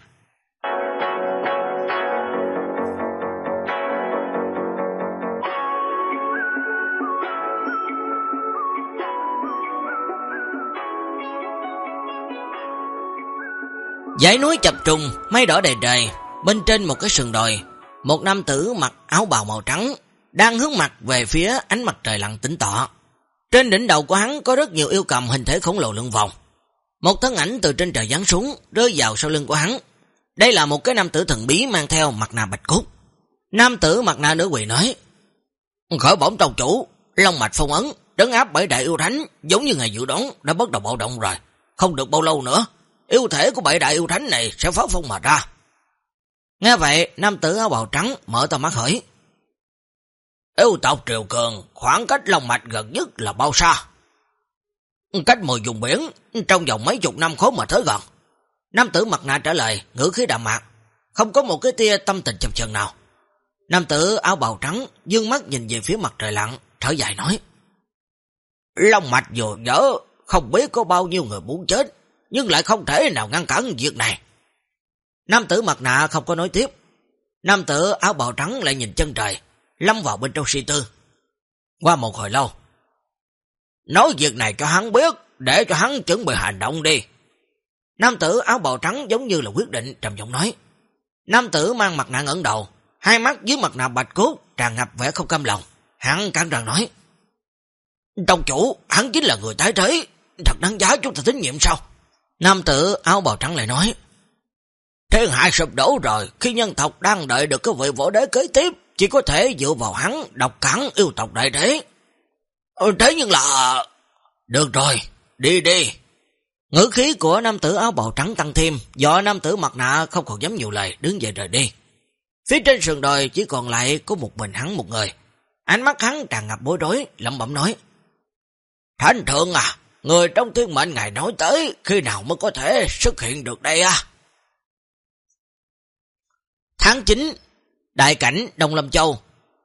Dãy núi chập trùng, mây đỏ đầy trời, bên trên một cái sườn đồi, một nam tử mặc áo bào màu trắng, đang hướng mặt về phía ánh mặt trời lặn tỉnh tọa. Trên đỉnh đầu của hắn có rất nhiều yêu cầm hình thể khổng lồ lưng vòng. Một thân ảnh từ trên trời giáng xuống, rơi vào sau lưng của hắn. Đây là một cái nam tử thần bí mang theo mặt nạ bạch cốt. Nam tử mặt nạ nữ quỳ nói, Khởi bổng tông chủ, long mạch phong ấn, đấng áp bảy đại yêu thánh, giống như ngày dự đoán đã bắt đầu bạo động rồi. Không được bao lâu nữa, yêu thể của bảy đại yêu thánh này sẽ phát phong mà ra. Nghe vậy, nam tử áo bào trắng mở tầm mắt hỏi. Yêu tộc triều cường, khoảng cách lòng mạch gần nhất là bao xa? Cách mười dùng biển, trong vòng mấy chục năm khó mà tới gần. Nam tử mặt nạ trả lời, ngữ khí đạm mạc, không có một cái tia tâm tình chầm chần nào. Nam tử áo bào trắng, dương mắt nhìn về phía mặt trời lặng, thở dài nói. Long mạch dù dở, không biết có bao nhiêu người muốn chết, nhưng lại không thể nào ngăn cản việc này. Nam tử mặt nạ không có nói tiếp. Nam tử áo bào trắng lại nhìn chân trời, lâm vào bên trong suy tư. Qua một hồi lâu, nói việc này cho hắn biết, để cho hắn chuẩn bị hành động đi. Nam tử áo bào trắng giống như là quyết định trầm giọng nói. Nam tử mang mặt nạ ngẩn đầu, hai mắt dưới mặt nạ bạch cốt tràn ngập vẻ không cam lòng. Hắn căng rằng nói. Tông chủ, hắn chính là người tái thế, thật đáng giá chúng ta tín nhiệm sao? Nam tử áo bào trắng lại nói. Thiên hạ sụp đổ rồi, khi nhân tộc đang đợi được cái vị võ đế kế tiếp, chỉ có thể dựa vào hắn độc cắn yêu tộc đại đế. Ừ, thế nhưng là... Được rồi, đi đi. Ngữ khí của nam tử áo bào trắng tăng thêm, do nam tử mặt nạ không còn dám nhiều lời, đứng dậy rời đi. Phía trên sườn đồi chỉ còn lại có một mình hắn một người. Ánh mắt hắn tràn ngập bối rối, lẩm bẩm nói. Thánh thượng à, người trong thiên mệnh ngài nói tới, khi nào mới có thể xuất hiện được đây à? Tháng 9, đại cảnh Đông Lâm Châu,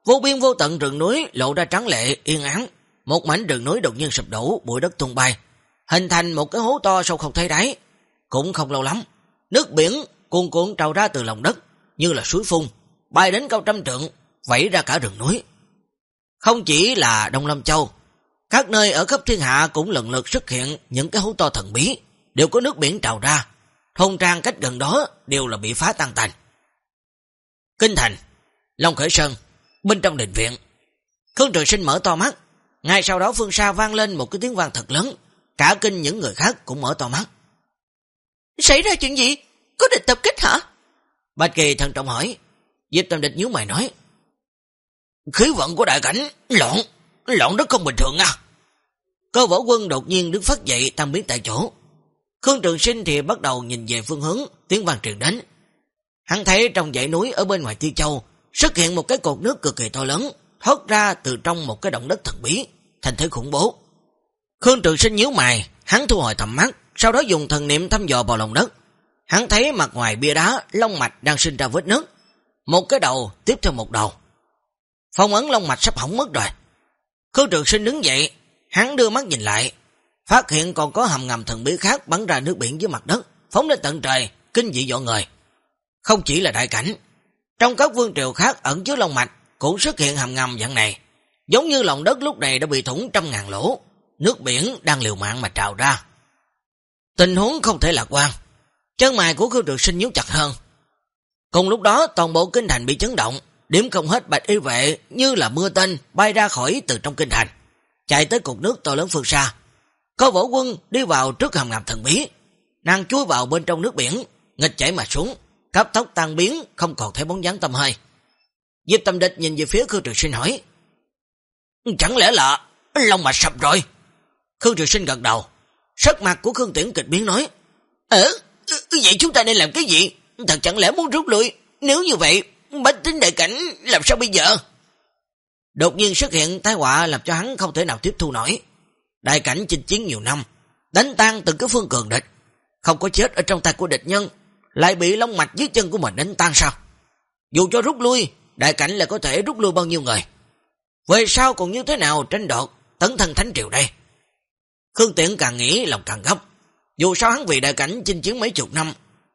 vô biên vô tận rừng núi lộ ra trắng lệ, yên ắng. Một mảnh rừng núi đột nhiên sụp đổ, bụi đất tung bay, hình thành một cái hố to sâu không thấy đáy. Cũng không lâu lắm, nước biển cuồn cuộn trào ra từ lòng đất, như là suối phun, bay đến cao trăm trượng, vẫy ra cả rừng núi. Không chỉ là Đông Lâm Châu, các nơi ở khắp thiên hạ cũng lần lượt xuất hiện những cái hố to thần bí, đều có nước biển trào ra. Thôn trang cách gần đó đều là bị phá tan tành. Kinh thành, Long Khởi Sơn, bên trong đình viện. Khương Trường Sinh mở to mắt, ngay sau đó phương xa vang lên một cái tiếng vang thật lớn, cả kinh những người khác cũng mở to mắt. Xảy ra chuyện gì? Có địch tập kích hả? Bạch Kỳ thận trọng hỏi, Diệp Tâm Địch nhíu mày nói, khí vận của đại cảnh, loạn, loạn rất không bình thường à. Cơ võ quân đột nhiên đứng phát dậy tăng biến tại chỗ. Khương Trường Sinh thì bắt đầu nhìn về phương hướng, tiếng vang truyền đến. Hắn thấy trong dãy núi ở bên ngoài Tiêu Châu xuất hiện một cái cột nước cực kỳ to lớn, thoát ra từ trong một cái động đất thần bí, thành thế khủng bố. Khương Trường Sinh nhíu mày, hắn thu hồi tầm mắt, sau đó dùng thần niệm thăm dò vào lòng đất. Hắn thấy mặt ngoài bia đá, lông mạch đang sinh ra vết nước. Một cái đầu tiếp theo một đầu. Phong ấn lông mạch sắp hỏng mất rồi. Khương Trường Sinh đứng dậy, hắn đưa mắt nhìn lại, phát hiện còn có hầm ngầm thần bí khác bắn ra nước biển dưới mặt đất, phóng lên tận trời, kinh dị dọn người. Không chỉ là đại cảnh, trong các vương triều khác ẩn chứa lòng mạch cũng xuất hiện hầm ngầm dạng này. Giống như lòng đất lúc này đã bị thủng trăm ngàn lỗ, nước biển đang liều mạng mà trào ra. Tình huống không thể lạc quan, chân mày của Khương Trường Sinh nhíu chặt hơn. Cùng lúc đó toàn bộ kinh thành bị chấn động, điểm không hết bạch y vệ như là mưa tên bay ra khỏi từ trong kinh thành, chạy tới cục nước to lớn phương xa. Có võ quân đi vào trước hầm ngầm thần bí, nàng chui vào bên trong nước biển, nghịch chảy mà xuống, cấp tốc tan biến, không còn thấy bóng dáng tâm hơi. Diệp tâm địch nhìn về phía Khương Trường Sinh hỏi. Chẳng lẽ là lòng mạch sập rồi? Khương Trường Sinh gật đầu. Sắc mặt của Khương Tiễn kịch biến nói. Ờ, vậy chúng ta nên làm cái gì? Thật chẳng lẽ muốn rút lui? Nếu như vậy, bách tính đại cảnh làm sao bây giờ? Đột nhiên xuất hiện tai họa làm cho hắn không thể nào tiếp thu nổi. Đại cảnh chinh chiến nhiều năm, đánh tan từng cái phương cường địch, không có chết ở trong tay của địch nhân, lại bị long mạch dưới chân của mình đánh tan sao? Dù cho rút lui, đại cảnh là có thể rút lui bao nhiêu người. Về sau còn như thế nào tranh đoạt tấn thân thánh triều đây? Khương Tiễn càng nghĩ lòng càng gấp. Dù sao hắn vì đại cảnh chinh chiến mấy chục năm,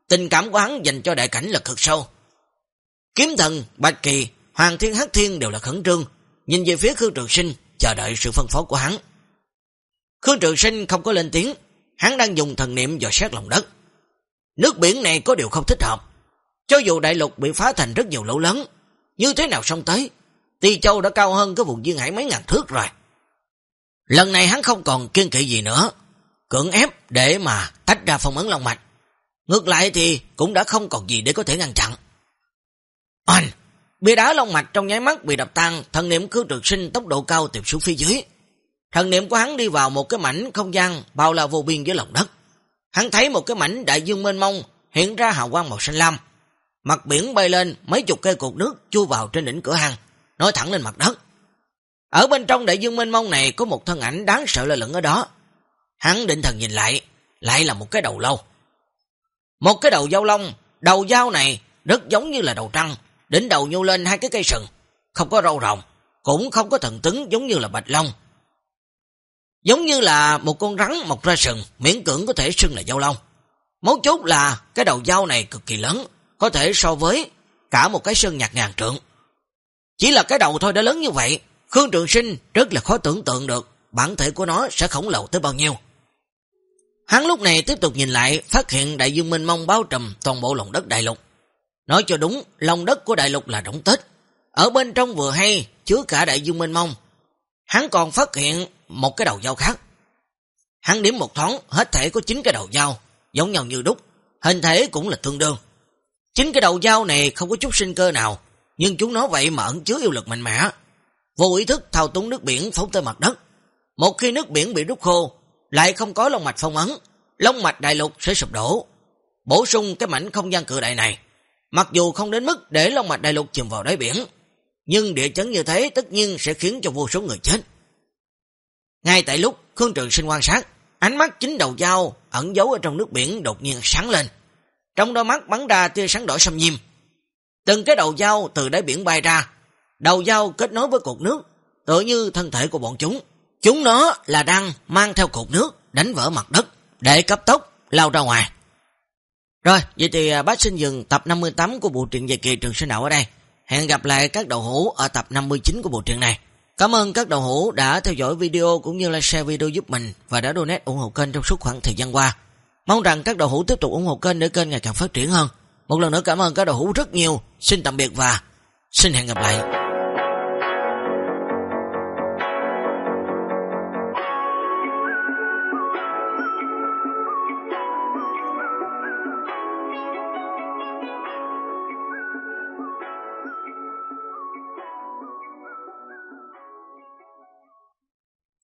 tình cảm của hắn dành cho đại cảnh là cực sâu. Kiếm thần, Bạch Kỳ, Hoàng Thiên Hắc Thiên đều là khẩn trương, nhìn về phía Khương Trường Sinh, chờ đợi sự phân phó của hắn. Khương Trường Sinh không có lên tiếng, hắn đang dùng thần niệm dò xét lòng đất. Nước biển này có điều không thích hợp. Cho dù đại lục bị phá thành rất nhiều lỗ lớn, như thế nào xong tới, Tỳ Châu đã cao hơn cái vùng duyên hải mấy ngàn thước rồi. Lần này hắn không còn kiên kỵ gì nữa, cưỡng ép để mà tách ra phong ấn lòng mạch. Ngược lại thì cũng đã không còn gì để có thể ngăn chặn. Oanh! Bia đá long mạch trong nháy mắt bị đập tan, thần niệm cư trực sinh tốc độ cao tiệm xuống phía dưới. Thần niệm của hắn đi vào một cái mảnh không gian bao la vô biên với lòng đất. Hắn thấy một cái mảnh đại dương mênh mông hiện ra hào quang màu xanh lam. Mặt biển bay lên, mấy chục cây cột nước chui vào trên đỉnh cửa hàng, nói thẳng lên mặt đất. Ở bên trong đại dương mênh mông này có một thân ảnh đáng sợ là lửng ở đó. Hắn định thần nhìn lại, lại là một cái đầu lâu. Một cái đầu dao lông, đầu dao này rất giống như là đầu trăng, đỉnh đầu nhô lên hai cái cây sừng, không có râu rồng, cũng không có thần tứng giống như là bạch long. Giống như là một con rắn mọc ra sừng, miễn cưỡng có thể sưng là dao long. Mấu chốt là cái đầu dao này cực kỳ lớn, có thể so với cả một cái sơn nhạc ngàn trượng. Chỉ là cái đầu thôi đã lớn như vậy, Khương Trường Sinh rất là khó tưởng tượng được bản thể của nó sẽ khổng lồ tới bao nhiêu. Hắn lúc này tiếp tục nhìn lại, phát hiện đại dương minh mông bao trùm toàn bộ lòng đất đại lục. Nói cho đúng, lòng đất của đại lục là rỗng tết. Ở bên trong vừa hay, chứa cả đại dương minh mông. Hắn còn phát hiện một cái đầu dao khác. Hắn điểm một thoáng, hết thể có 9 cái đầu dao, giống nhau như đúc, hình thể cũng là tương đương. 9 cái đầu dao này không có chút sinh cơ nào, nhưng chúng nó vậy mà ẩn chứa yêu lực mạnh mẽ. Vô ý thức thao túng nước biển phóng tới mặt đất. Một khi nước biển bị rút khô, lại không có lông mạch phong ấn, lông mạch đại lục sẽ sụp đổ. Bổ sung cái mảnh không gian cự đại này. Mặc dù không đến mức để lông mạch đại lục chìm vào đáy biển, nhưng địa chấn như thế tất nhiên sẽ khiến cho vô số người chết. Ngay tại lúc Khương Trường Sinh quan sát, ánh mắt chính đầu dao ẩn giấu ở trong nước biển đột nhiên sáng lên. Trong đôi mắt bắn ra tia sáng đỏ xâm nhiêm. Từng cái đầu dao từ đáy biển bay ra, đầu dao kết nối với cột nước, tựa như thân thể của bọn chúng. Chúng nó là đang mang theo cột nước đánh vỡ mặt đất để cấp tốc lao ra ngoài. Rồi, vậy thì à, bác xin dừng tập 58 của bộ truyện về kỳ trường sinh đạo ở đây. Hẹn gặp lại các đầu hữu ở tập 59 của bộ truyện này. Cảm ơn các đầu hữu đã theo dõi video cũng như là share video giúp mình và đã donate ủng hộ kênh trong suốt khoảng thời gian qua. Mong rằng các đầu hữu tiếp tục ủng hộ kênh để kênh ngày càng phát triển hơn. Một lần nữa cảm ơn các đầu hữu rất nhiều. Xin tạm biệt và xin hẹn gặp lại.